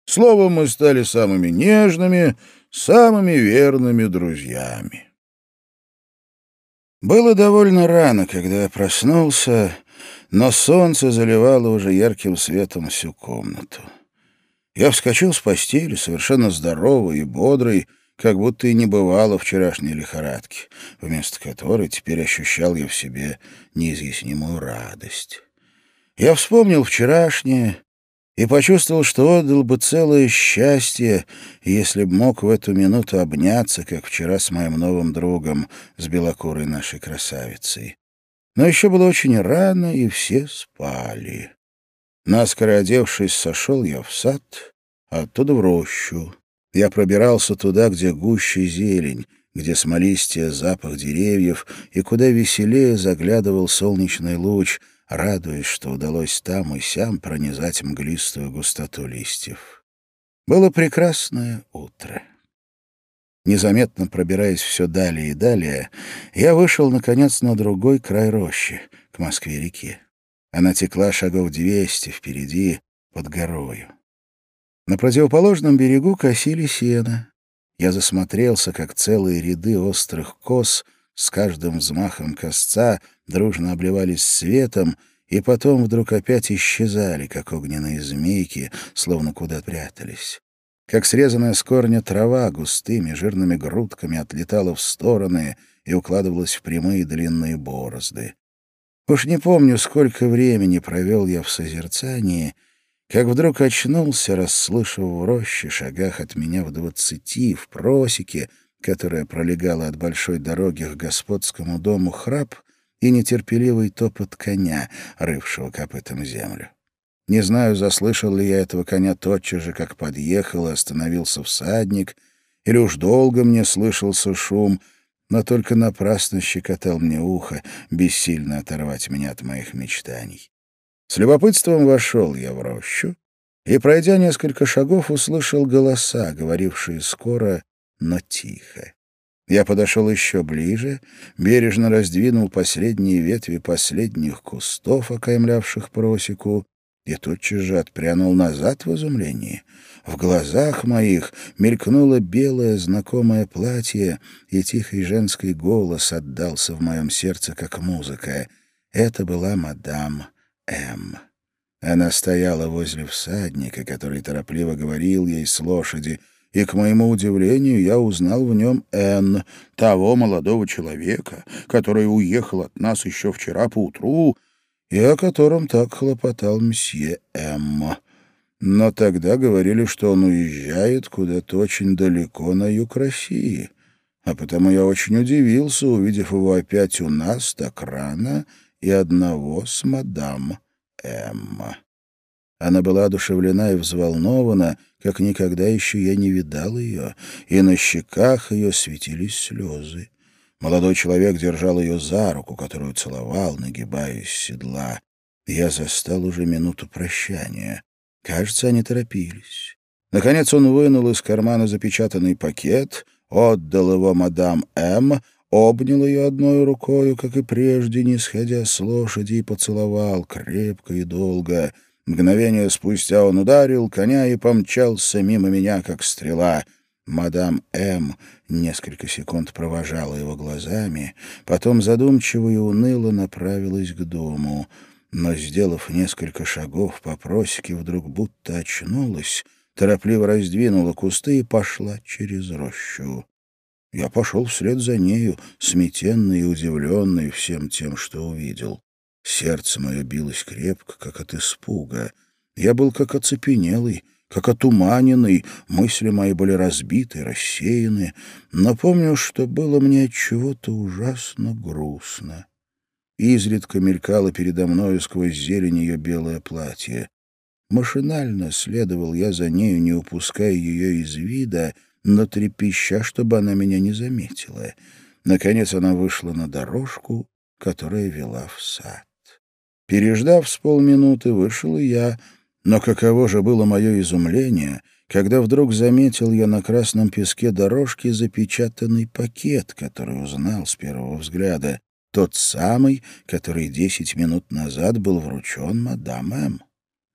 Словом, мы стали самыми нежными, самыми верными друзьями. Было довольно рано, когда я проснулся, но солнце заливало уже ярким светом всю комнату. Я вскочил с постели, совершенно здоровый и бодрый, как будто и не бывало вчерашней лихорадки, вместо которой теперь ощущал я в себе неизъяснимую радость. Я вспомнил вчерашнее и почувствовал, что отдал бы целое счастье, если б мог в эту минуту обняться, как вчера с моим новым другом, с белокурой нашей красавицей. Но еще было очень рано, и все спали. Наскоро одевшись, сошел я в сад, а оттуда в рощу. Я пробирался туда, где гуще зелень, где смолистее запах деревьев и куда веселее заглядывал солнечный луч, радуясь, что удалось там и сям пронизать мглистую густоту листьев. Было прекрасное утро. Незаметно пробираясь все далее и далее, я вышел, наконец, на другой край рощи, к Москве-реке. Она текла шагов двести впереди, под горою. На противоположном берегу косили сено. Я засмотрелся, как целые ряды острых кос с каждым взмахом косца дружно обливались светом, и потом вдруг опять исчезали, как огненные змейки, словно куда прятались как срезанная с корня трава густыми жирными грудками отлетала в стороны и укладывалась в прямые длинные борозды. Уж не помню, сколько времени провел я в созерцании, как вдруг очнулся, расслышав в роще шагах от меня в двадцати, в просеке, которая пролегала от большой дороги к господскому дому храп и нетерпеливый топот коня, рывшего копытом землю. Не знаю, заслышал ли я этого коня тотчас же, как подъехал и остановился всадник, или уж долго мне слышался шум, но только напрасно щекотал мне ухо, бессильно оторвать меня от моих мечтаний. С любопытством вошел я в рощу и, пройдя несколько шагов, услышал голоса, говорившие скоро, но тихо. Я подошел еще ближе, бережно раздвинул последние ветви последних кустов, окаймлявших просеку, и тотчас же отпрянул назад в изумлении. В глазах моих мелькнуло белое знакомое платье, и тихий женский голос отдался в моем сердце, как музыка. Это была мадам М. Она стояла возле всадника, который торопливо говорил ей с лошади, и, к моему удивлению, я узнал в нем Н, того молодого человека, который уехал от нас еще вчера поутру и о котором так хлопотал мсье Эмма. Но тогда говорили, что он уезжает куда-то очень далеко на юг России, а потому я очень удивился, увидев его опять у нас так рано и одного с мадам Эмма. Она была одушевлена и взволнована, как никогда еще я не видал ее, и на щеках ее светились слезы. Молодой человек держал ее за руку, которую целовал, нагибаясь с седла. Я застал уже минуту прощания. Кажется, они торопились. Наконец он вынул из кармана запечатанный пакет, отдал его мадам М., обнял ее одной рукой, как и прежде, не сходя с лошади, и поцеловал крепко и долго. Мгновение спустя он ударил коня и помчался мимо меня, как стрела — Мадам М. несколько секунд провожала его глазами, потом задумчиво и уныло направилась к дому, но, сделав несколько шагов по просеке, вдруг будто очнулась, торопливо раздвинула кусты и пошла через рощу. Я пошел вслед за нею, сметенный и удивленный всем тем, что увидел. Сердце мое билось крепко, как от испуга. Я был как оцепенелый, как отуманенный, мысли мои были разбиты, рассеяны, но помню, что было мне от чего-то ужасно грустно. Изредка мелькало передо мною сквозь зелень ее белое платье. Машинально следовал я за нею, не упуская ее из вида, но трепеща, чтобы она меня не заметила. Наконец она вышла на дорожку, которая вела в сад. Переждав с полминуты, вышел и я — но каково же было мое изумление, когда вдруг заметил я на красном песке дорожки запечатанный пакет, который узнал с первого взгляда, тот самый, который десять минут назад был вручен мадам М.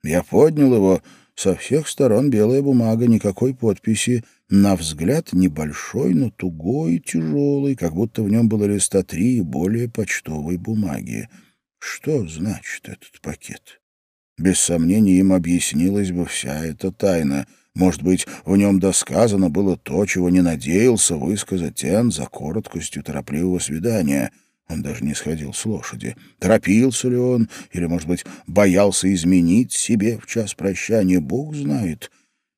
Я поднял его, со всех сторон белая бумага, никакой подписи, на взгляд небольшой, но тугой и тяжелый, как будто в нем было листа три и более почтовой бумаги. Что значит этот пакет? Без сомнения, им объяснилась бы вся эта тайна. Может быть, в нем досказано было то, чего не надеялся высказать Энн за короткостью торопливого свидания. Он даже не сходил с лошади. Торопился ли он, или, может быть, боялся изменить себе в час прощания, Бог знает.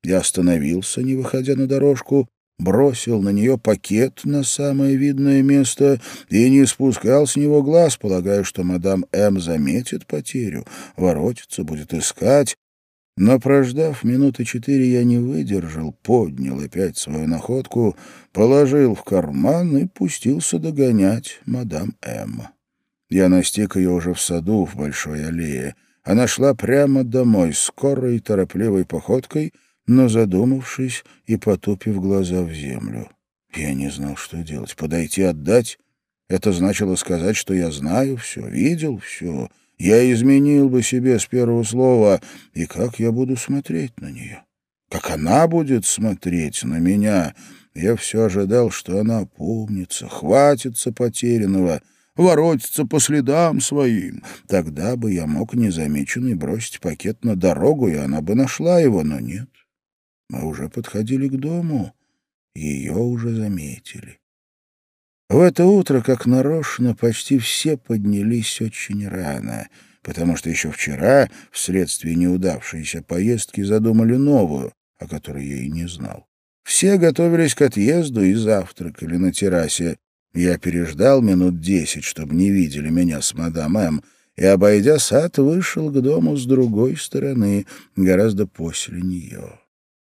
Я остановился, не выходя на дорожку, бросил на нее пакет на самое видное место и не спускал с него глаз, полагая, что мадам М. заметит потерю, воротится, будет искать. Но, прождав минуты четыре, я не выдержал, поднял опять свою находку, положил в карман и пустился догонять мадам М. Я настиг ее уже в саду в большой аллее. Она шла прямо домой, скорой и торопливой походкой — но задумавшись и потупив глаза в землю. Я не знал, что делать. Подойти отдать? Это значило сказать, что я знаю все, видел все. Я изменил бы себе с первого слова. И как я буду смотреть на нее? Как она будет смотреть на меня? Я все ожидал, что она помнится, хватится потерянного, воротится по следам своим. Тогда бы я мог незамеченный бросить пакет на дорогу, и она бы нашла его, но нет. Мы уже подходили к дому, ее уже заметили. В это утро, как нарочно, почти все поднялись очень рано, потому что еще вчера, вследствие неудавшейся поездки, задумали новую, о которой я и не знал. Все готовились к отъезду и завтракали на террасе. Я переждал минут десять, чтобы не видели меня с мадам М., и, обойдя сад, вышел к дому с другой стороны, гораздо после нее.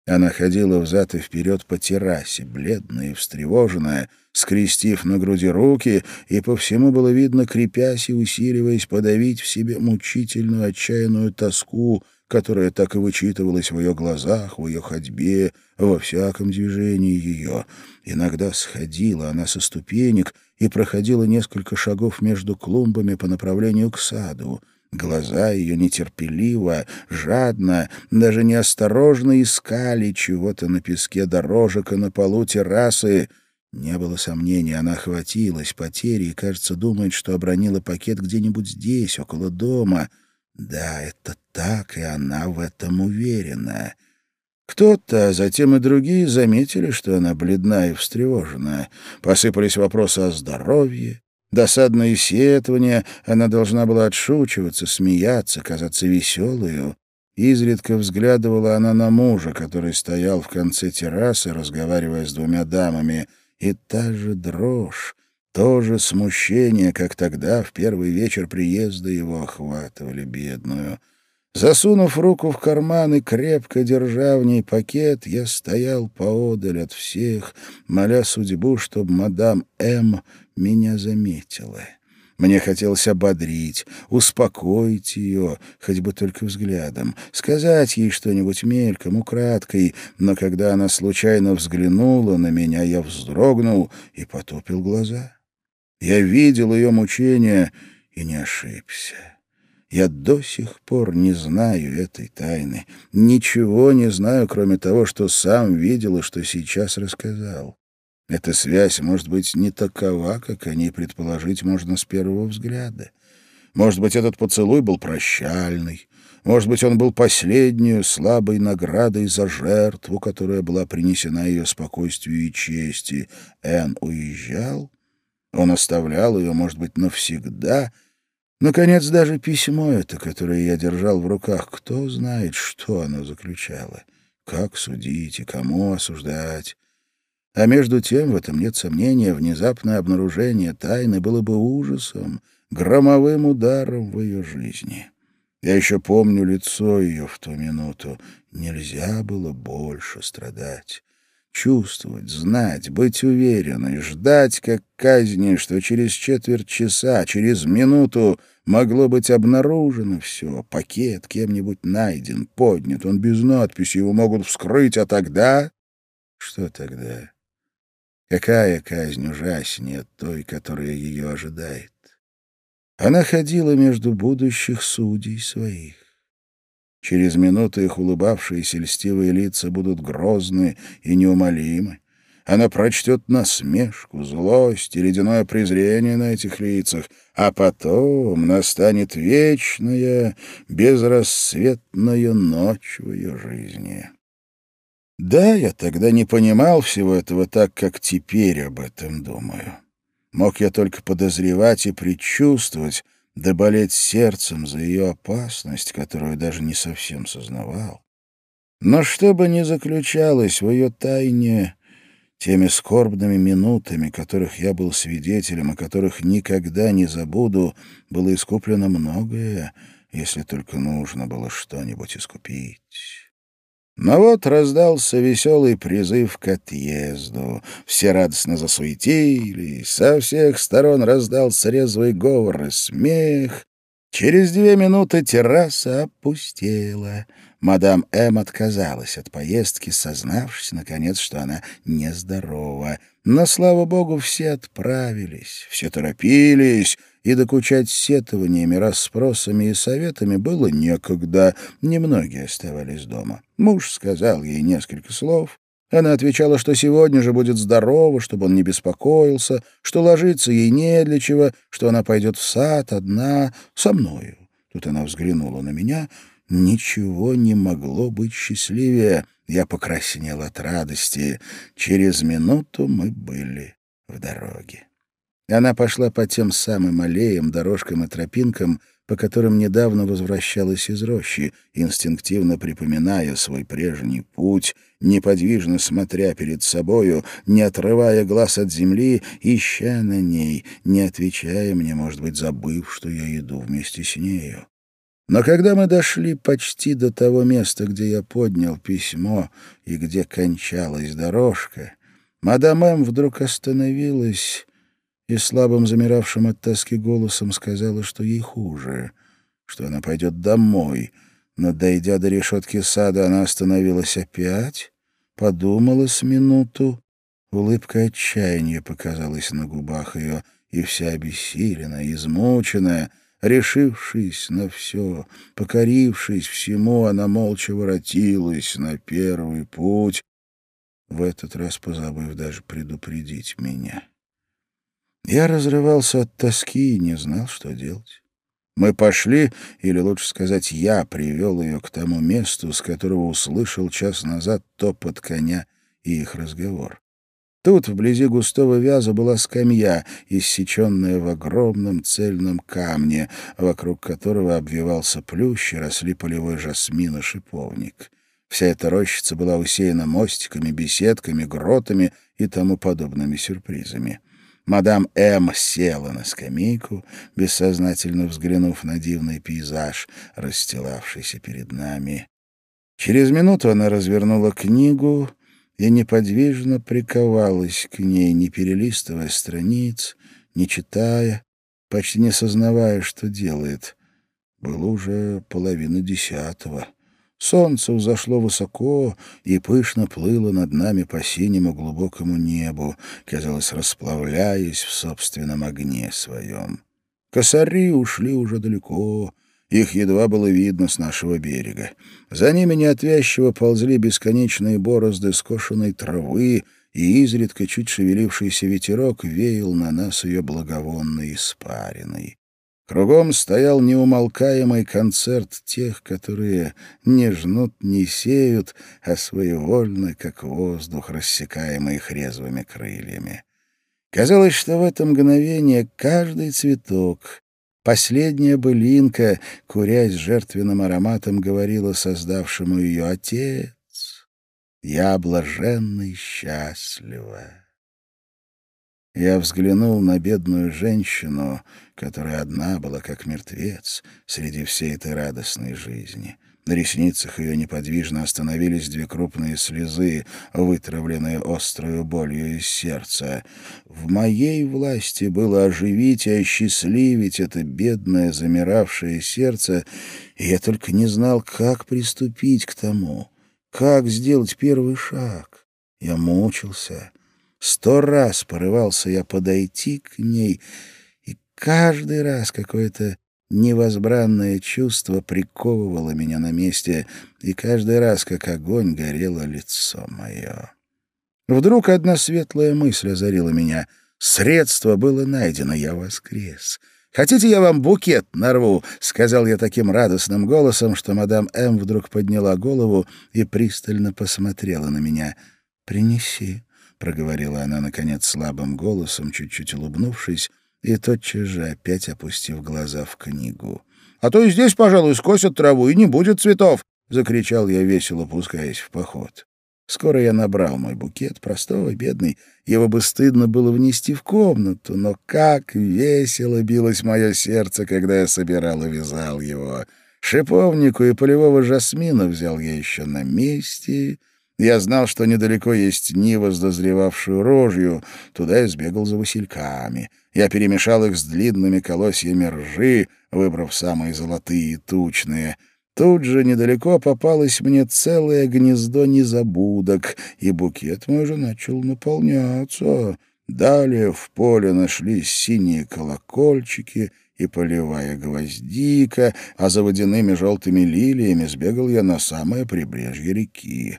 Она ходила взад и вперед по террасе, бледная и встревоженная, скрестив на груди руки, и по всему было видно, крепясь и усиливаясь, подавить в себе мучительную отчаянную тоску, которая так и вычитывалась в ее глазах, в ее ходьбе, во всяком движении ее. Иногда сходила она со ступенек и проходила несколько шагов между клумбами по направлению к саду. Глаза ее нетерпеливо, жадно, даже неосторожно искали чего-то на песке дорожек и на полу террасы. Не было сомнений, она охватилась потерей и, кажется, думает, что обронила пакет где-нибудь здесь, около дома. Да, это так, и она в этом уверена. Кто-то, а затем и другие заметили, что она бледна и встревожена. Посыпались вопросы о здоровье, Досадное сетование, она должна была отшучиваться, смеяться, казаться веселую. Изредка взглядывала она на мужа, который стоял в конце террасы, разговаривая с двумя дамами, и та же дрожь, то же смущение, как тогда, в первый вечер приезда его охватывали бедную. Засунув руку в карман и крепко держа в ней пакет, я стоял поодаль от всех, моля судьбу, чтобы мадам М меня заметила. Мне хотелось ободрить, успокоить ее, хоть бы только взглядом, сказать ей что-нибудь мельком, украдкой, но когда она случайно взглянула на меня, я вздрогнул и потупил глаза. Я видел ее мучения и не ошибся. Я до сих пор не знаю этой тайны, ничего не знаю, кроме того, что сам видел и что сейчас рассказал. Эта связь может быть не такова, как о ней предположить можно с первого взгляда. Может быть, этот поцелуй был прощальный. Может быть, он был последней слабой наградой за жертву, которая была принесена ее спокойствию и чести. Эн уезжал. Он оставлял ее, может быть, навсегда. Наконец, даже письмо это, которое я держал в руках, кто знает, что оно заключало. Как судить и кому осуждать. А между тем, в этом нет сомнения, внезапное обнаружение тайны было бы ужасом, громовым ударом в ее жизни. Я еще помню лицо ее в ту минуту. Нельзя было больше страдать. Чувствовать, знать, быть уверенной, ждать, как казни, что через четверть часа, через минуту могло быть обнаружено все. Пакет кем-нибудь найден, поднят, он без надписи, его могут вскрыть, а тогда... Что тогда? Какая казнь ужаснее той, которая ее ожидает? Она ходила между будущих судей своих. Через минуту их улыбавшиеся льстивые лица будут грозны и неумолимы. Она прочтет насмешку, злость и ледяное презрение на этих лицах, а потом настанет вечная, безрассветная ночь в ее жизни. Да, я тогда не понимал всего этого так, как теперь об этом думаю. Мог я только подозревать и предчувствовать, да болеть сердцем за ее опасность, которую даже не совсем сознавал. Но что бы ни заключалось в ее тайне, теми скорбными минутами, которых я был свидетелем, о которых никогда не забуду, было искуплено многое, если только нужно было что-нибудь искупить. Но вот раздался веселый призыв к отъезду. Все радостно засуетились, со всех сторон раздался резвый говор и смех. Через две минуты терраса опустела. Мадам М. отказалась от поездки, сознавшись, наконец, что она нездорова. Но, слава богу, все отправились, все торопились, и докучать сетованиями, расспросами и советами было некогда. Немногие оставались дома. Муж сказал ей несколько слов. Она отвечала, что сегодня же будет здорова, чтобы он не беспокоился, что ложиться ей не для чего, что она пойдет в сад одна, со мною. Тут она взглянула на меня. Ничего не могло быть счастливее. Я покраснел от радости. Через минуту мы были в дороге. Она пошла по тем самым аллеям, дорожкам и тропинкам, по которым недавно возвращалась из рощи, инстинктивно припоминая свой прежний путь, неподвижно смотря перед собою, не отрывая глаз от земли, ища на ней, не отвечая мне, может быть, забыв, что я иду вместе с нею. Но когда мы дошли почти до того места, где я поднял письмо и где кончалась дорожка, мадам М. вдруг остановилась и слабым замиравшим от тоски голосом сказала, что ей хуже, что она пойдет домой. Но, дойдя до решетки сада, она остановилась опять, подумала с минуту. Улыбка отчаяния показалась на губах ее, и вся обессиленная, измученная, решившись на все, покорившись всему, она молча воротилась на первый путь, в этот раз позабыв даже предупредить меня. Я разрывался от тоски и не знал, что делать. Мы пошли, или лучше сказать, я привел ее к тому месту, с которого услышал час назад топот коня и их разговор. Тут, вблизи густого вяза, была скамья, иссеченная в огромном цельном камне, вокруг которого обвивался плющ и росли полевой жасмин и шиповник. Вся эта рощица была усеяна мостиками, беседками, гротами и тому подобными сюрпризами. Мадам М. села на скамейку, бессознательно взглянув на дивный пейзаж, расстилавшийся перед нами. Через минуту она развернула книгу и неподвижно приковалась к ней, не перелистывая страниц, не читая, почти не сознавая, что делает. Было уже половина десятого. Солнце взошло высоко и пышно плыло над нами по синему глубокому небу, казалось, расплавляясь в собственном огне своем. Косари ушли уже далеко, их едва было видно с нашего берега. За ними неотвязчиво ползли бесконечные борозды скошенной травы, и изредка чуть шевелившийся ветерок веял на нас ее благовонной испариной. Кругом стоял неумолкаемый концерт тех, которые не жнут, не сеют, а своевольны, как воздух, рассекаемый их резвыми крыльями. Казалось, что в это мгновение каждый цветок, последняя былинка, курясь жертвенным ароматом, говорила создавшему ее «Отец, я блаженна и счастлива». Я взглянул на бедную женщину, которая одна была как мертвец среди всей этой радостной жизни. На ресницах ее неподвижно остановились две крупные слезы, вытравленные острою болью из сердца. В моей власти было оживить и осчастливить это бедное замиравшее сердце, и я только не знал, как приступить к тому, как сделать первый шаг. Я мучился, Сто раз порывался я подойти к ней, и каждый раз какое-то невозбранное чувство приковывало меня на месте, и каждый раз, как огонь, горело лицо мое. Вдруг одна светлая мысль озарила меня. Средство было найдено, я воскрес. Хотите, я вам букет нарву?» — сказал я таким радостным голосом, что мадам М. вдруг подняла голову и пристально посмотрела на меня. «Принеси», — проговорила она, наконец, слабым голосом, чуть-чуть улыбнувшись, и тотчас же опять опустив глаза в книгу. «А то и здесь, пожалуй, скосят траву, и не будет цветов!» — закричал я весело, пускаясь в поход. Скоро я набрал мой букет, простой, бедный. Его бы стыдно было внести в комнату, но как весело билось мое сердце, когда я собирал и вязал его. Шиповнику и полевого жасмина взял я еще на месте. Я знал, что недалеко есть Нива с дозревавшую рожью. Туда я сбегал за васильками. Я перемешал их с длинными колосьями ржи, выбрав самые золотые и тучные — Тут же недалеко попалось мне целое гнездо незабудок, и букет мой уже начал наполняться. Далее в поле нашлись синие колокольчики и полевая гвоздика, а за водяными желтыми лилиями сбегал я на самое прибрежье реки.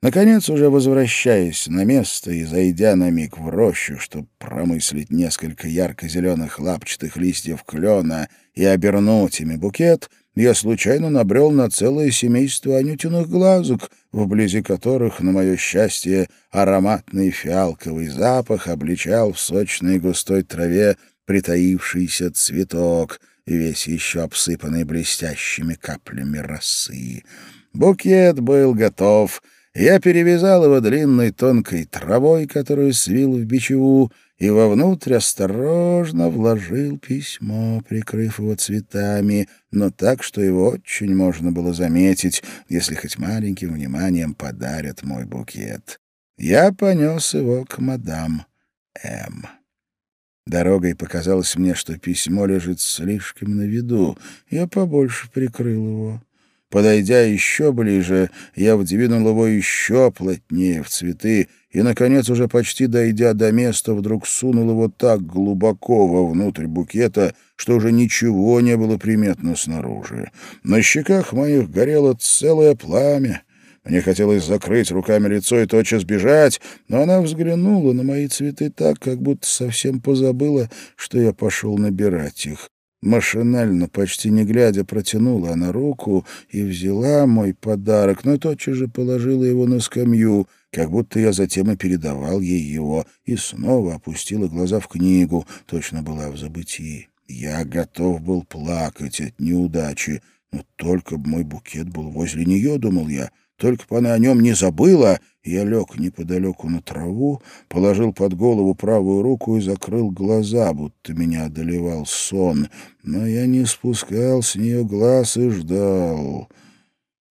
Наконец, уже возвращаясь на место и зайдя на миг в рощу, чтобы промыслить несколько ярко-зеленых лапчатых листьев клена и обернуть ими букет — я случайно набрел на целое семейство анютиных глазок, вблизи которых, на мое счастье, ароматный фиалковый запах обличал в сочной густой траве притаившийся цветок, весь еще обсыпанный блестящими каплями росы. Букет был готов. Я перевязал его длинной тонкой травой, которую свил в бичеву, и вовнутрь осторожно вложил письмо, прикрыв его цветами, но так, что его очень можно было заметить, если хоть маленьким вниманием подарят мой букет. Я понес его к мадам М. Дорогой показалось мне, что письмо лежит слишком на виду. Я побольше прикрыл его. Подойдя еще ближе, я вдвинул его еще плотнее в цветы и, наконец, уже почти дойдя до места, вдруг сунул его так глубоко вовнутрь букета, что уже ничего не было приметно снаружи. На щеках моих горело целое пламя. Мне хотелось закрыть руками лицо и тотчас бежать, но она взглянула на мои цветы так, как будто совсем позабыла, что я пошел набирать их. Машинально, почти не глядя, протянула она руку и взяла мой подарок, но тотчас же положила его на скамью, как будто я затем и передавал ей его, и снова опустила глаза в книгу, точно была в забытии. Я готов был плакать от неудачи, но только б мой букет был возле нее, думал я, только бы она о нем не забыла, я лег неподалеку на траву, положил под голову правую руку и закрыл глаза, будто меня одолевал сон. Но я не спускал с нее глаз и ждал.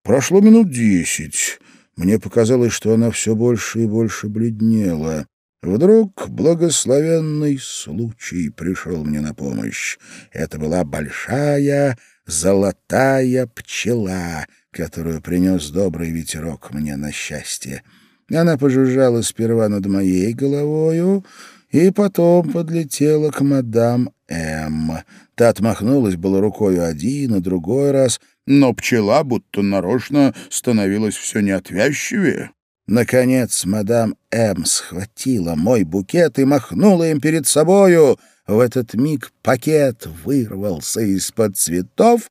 Прошло минут десять. Мне показалось, что она все больше и больше бледнела. Вдруг благословенный случай пришел мне на помощь. Это была большая золотая пчела, которую принес добрый ветерок мне на счастье. Она пожужжала сперва над моей головою, и потом подлетела к мадам М. Та отмахнулась было рукою один и другой раз, но пчела будто нарочно становилась все неотвязчивее. Наконец мадам М. схватила мой букет и махнула им перед собою. В этот миг пакет вырвался из-под цветов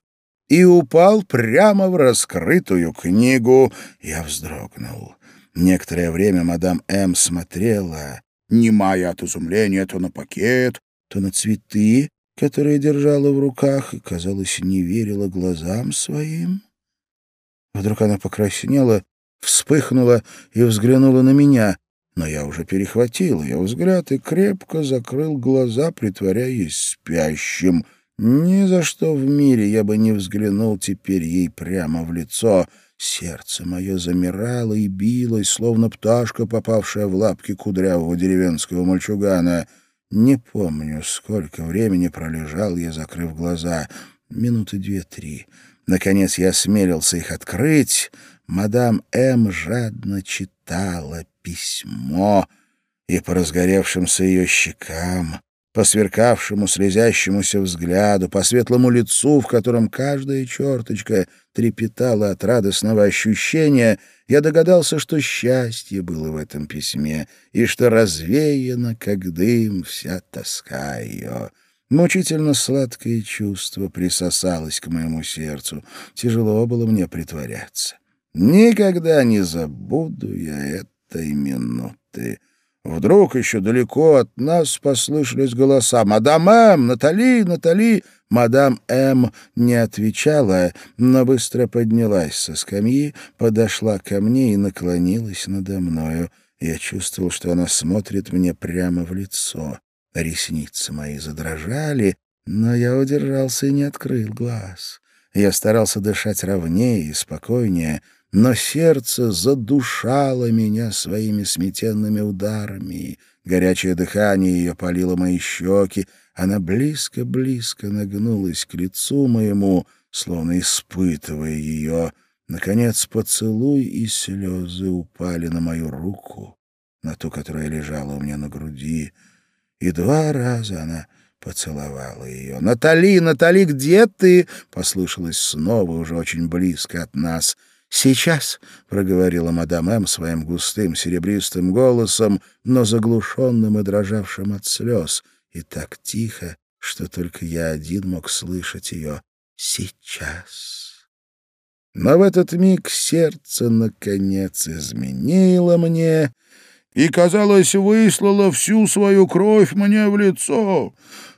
и упал прямо в раскрытую книгу. Я вздрогнул. Некоторое время мадам М. смотрела, немая от изумления, то на пакет, то на цветы, которые держала в руках, и, казалось, не верила глазам своим. Вдруг она покраснела, вспыхнула и взглянула на меня, но я уже перехватил ее взгляд и крепко закрыл глаза, притворяясь спящим. Ни за что в мире я бы не взглянул теперь ей прямо в лицо — Сердце мое замирало и билось, словно пташка, попавшая в лапки кудрявого деревенского мальчугана. Не помню, сколько времени пролежал я, закрыв глаза. Минуты две-три. Наконец я осмелился их открыть. Мадам М. жадно читала письмо, и по разгоревшимся ее щекам по сверкавшему, слезящемуся взгляду, по светлому лицу, в котором каждая черточка трепетала от радостного ощущения, я догадался, что счастье было в этом письме, и что развеяна, как дым, вся тоска ее. Мучительно сладкое чувство присосалось к моему сердцу. Тяжело было мне притворяться. Никогда не забуду я этой минуты. Вдруг еще далеко от нас послышались голоса «Мадам М! Натали! Натали!» Мадам М. не отвечала, но быстро поднялась со скамьи, подошла ко мне и наклонилась надо мною. Я чувствовал, что она смотрит мне прямо в лицо. Ресницы мои задрожали, но я удержался и не открыл глаз. Я старался дышать ровнее и спокойнее, но сердце задушало меня своими сметенными ударами. Горячее дыхание ее палило мои щеки. Она близко-близко нагнулась к лицу моему, словно испытывая ее. Наконец поцелуй и слезы упали на мою руку, на ту, которая лежала у меня на груди. И два раза она поцеловала ее. «Натали, Натали, где ты?» — послышалось снова, уже очень близко от нас — «Сейчас», — проговорила мадам М. своим густым серебристым голосом, но заглушенным и дрожавшим от слез, и так тихо, что только я один мог слышать ее «сейчас». Но в этот миг сердце, наконец, изменило мне и, казалось, выслало всю свою кровь мне в лицо.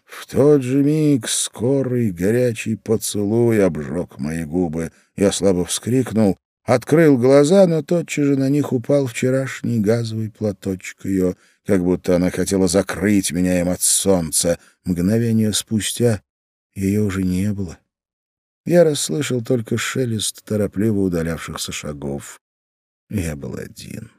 В тот же миг скорый горячий поцелуй обжег мои губы. Я слабо вскрикнул Открыл глаза, но тотчас же на них упал вчерашний газовый платочек ее, как будто она хотела закрыть меня им от солнца. Мгновение спустя ее уже не было. Я расслышал только шелест торопливо удалявшихся шагов. Я был один.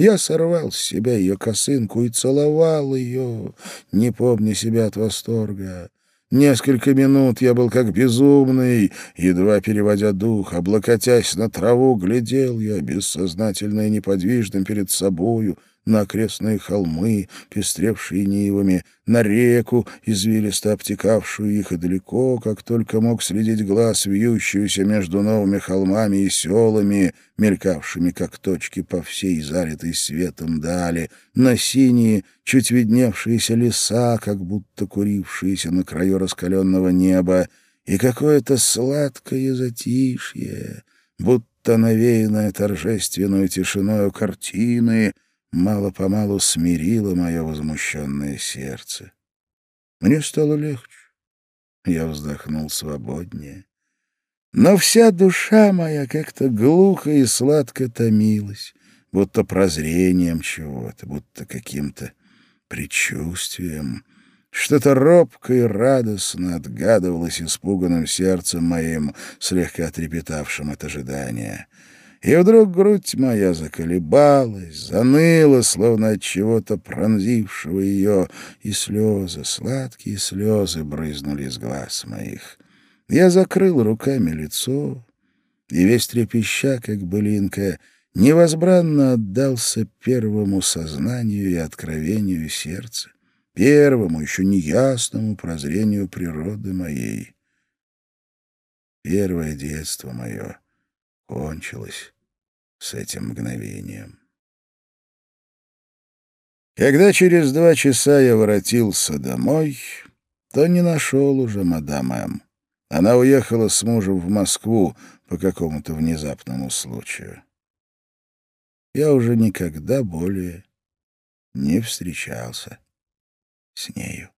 Я сорвал с себя ее косынку и целовал ее, не помня себя от восторга. Несколько минут я был как безумный, едва переводя дух, облокотясь на траву, глядел я, бессознательно и неподвижным перед собою, на окрестные холмы, пестревшие нивами, на реку, извилисто обтекавшую их, и далеко, как только мог следить глаз, вьющуюся между новыми холмами и селами, мелькавшими, как точки по всей залитой светом дали, на синие, чуть видневшиеся леса, как будто курившиеся на краю раскаленного неба, и какое-то сладкое затишье, будто навеянное торжественную тишиною картины — мало-помалу смирило мое возмущенное сердце. Мне стало легче. Я вздохнул свободнее. Но вся душа моя как-то глухо и сладко томилась, будто прозрением чего-то, будто каким-то предчувствием. Что-то робко и радостно отгадывалось испуганным сердцем моим, слегка трепетавшим от ожидания. И вдруг грудь моя заколебалась, заныла, словно от чего-то пронзившего ее, и слезы, сладкие слезы брызнули из глаз моих. Я закрыл руками лицо, и весь трепеща, как былинка, невозбранно отдался первому сознанию и откровению сердца, первому, еще неясному прозрению природы моей. Первое детство мое — кончилось с этим мгновением. Когда через два часа я воротился домой, то не нашел уже мадам М. Она уехала с мужем в Москву по какому-то внезапному случаю. Я уже никогда более не встречался с нею.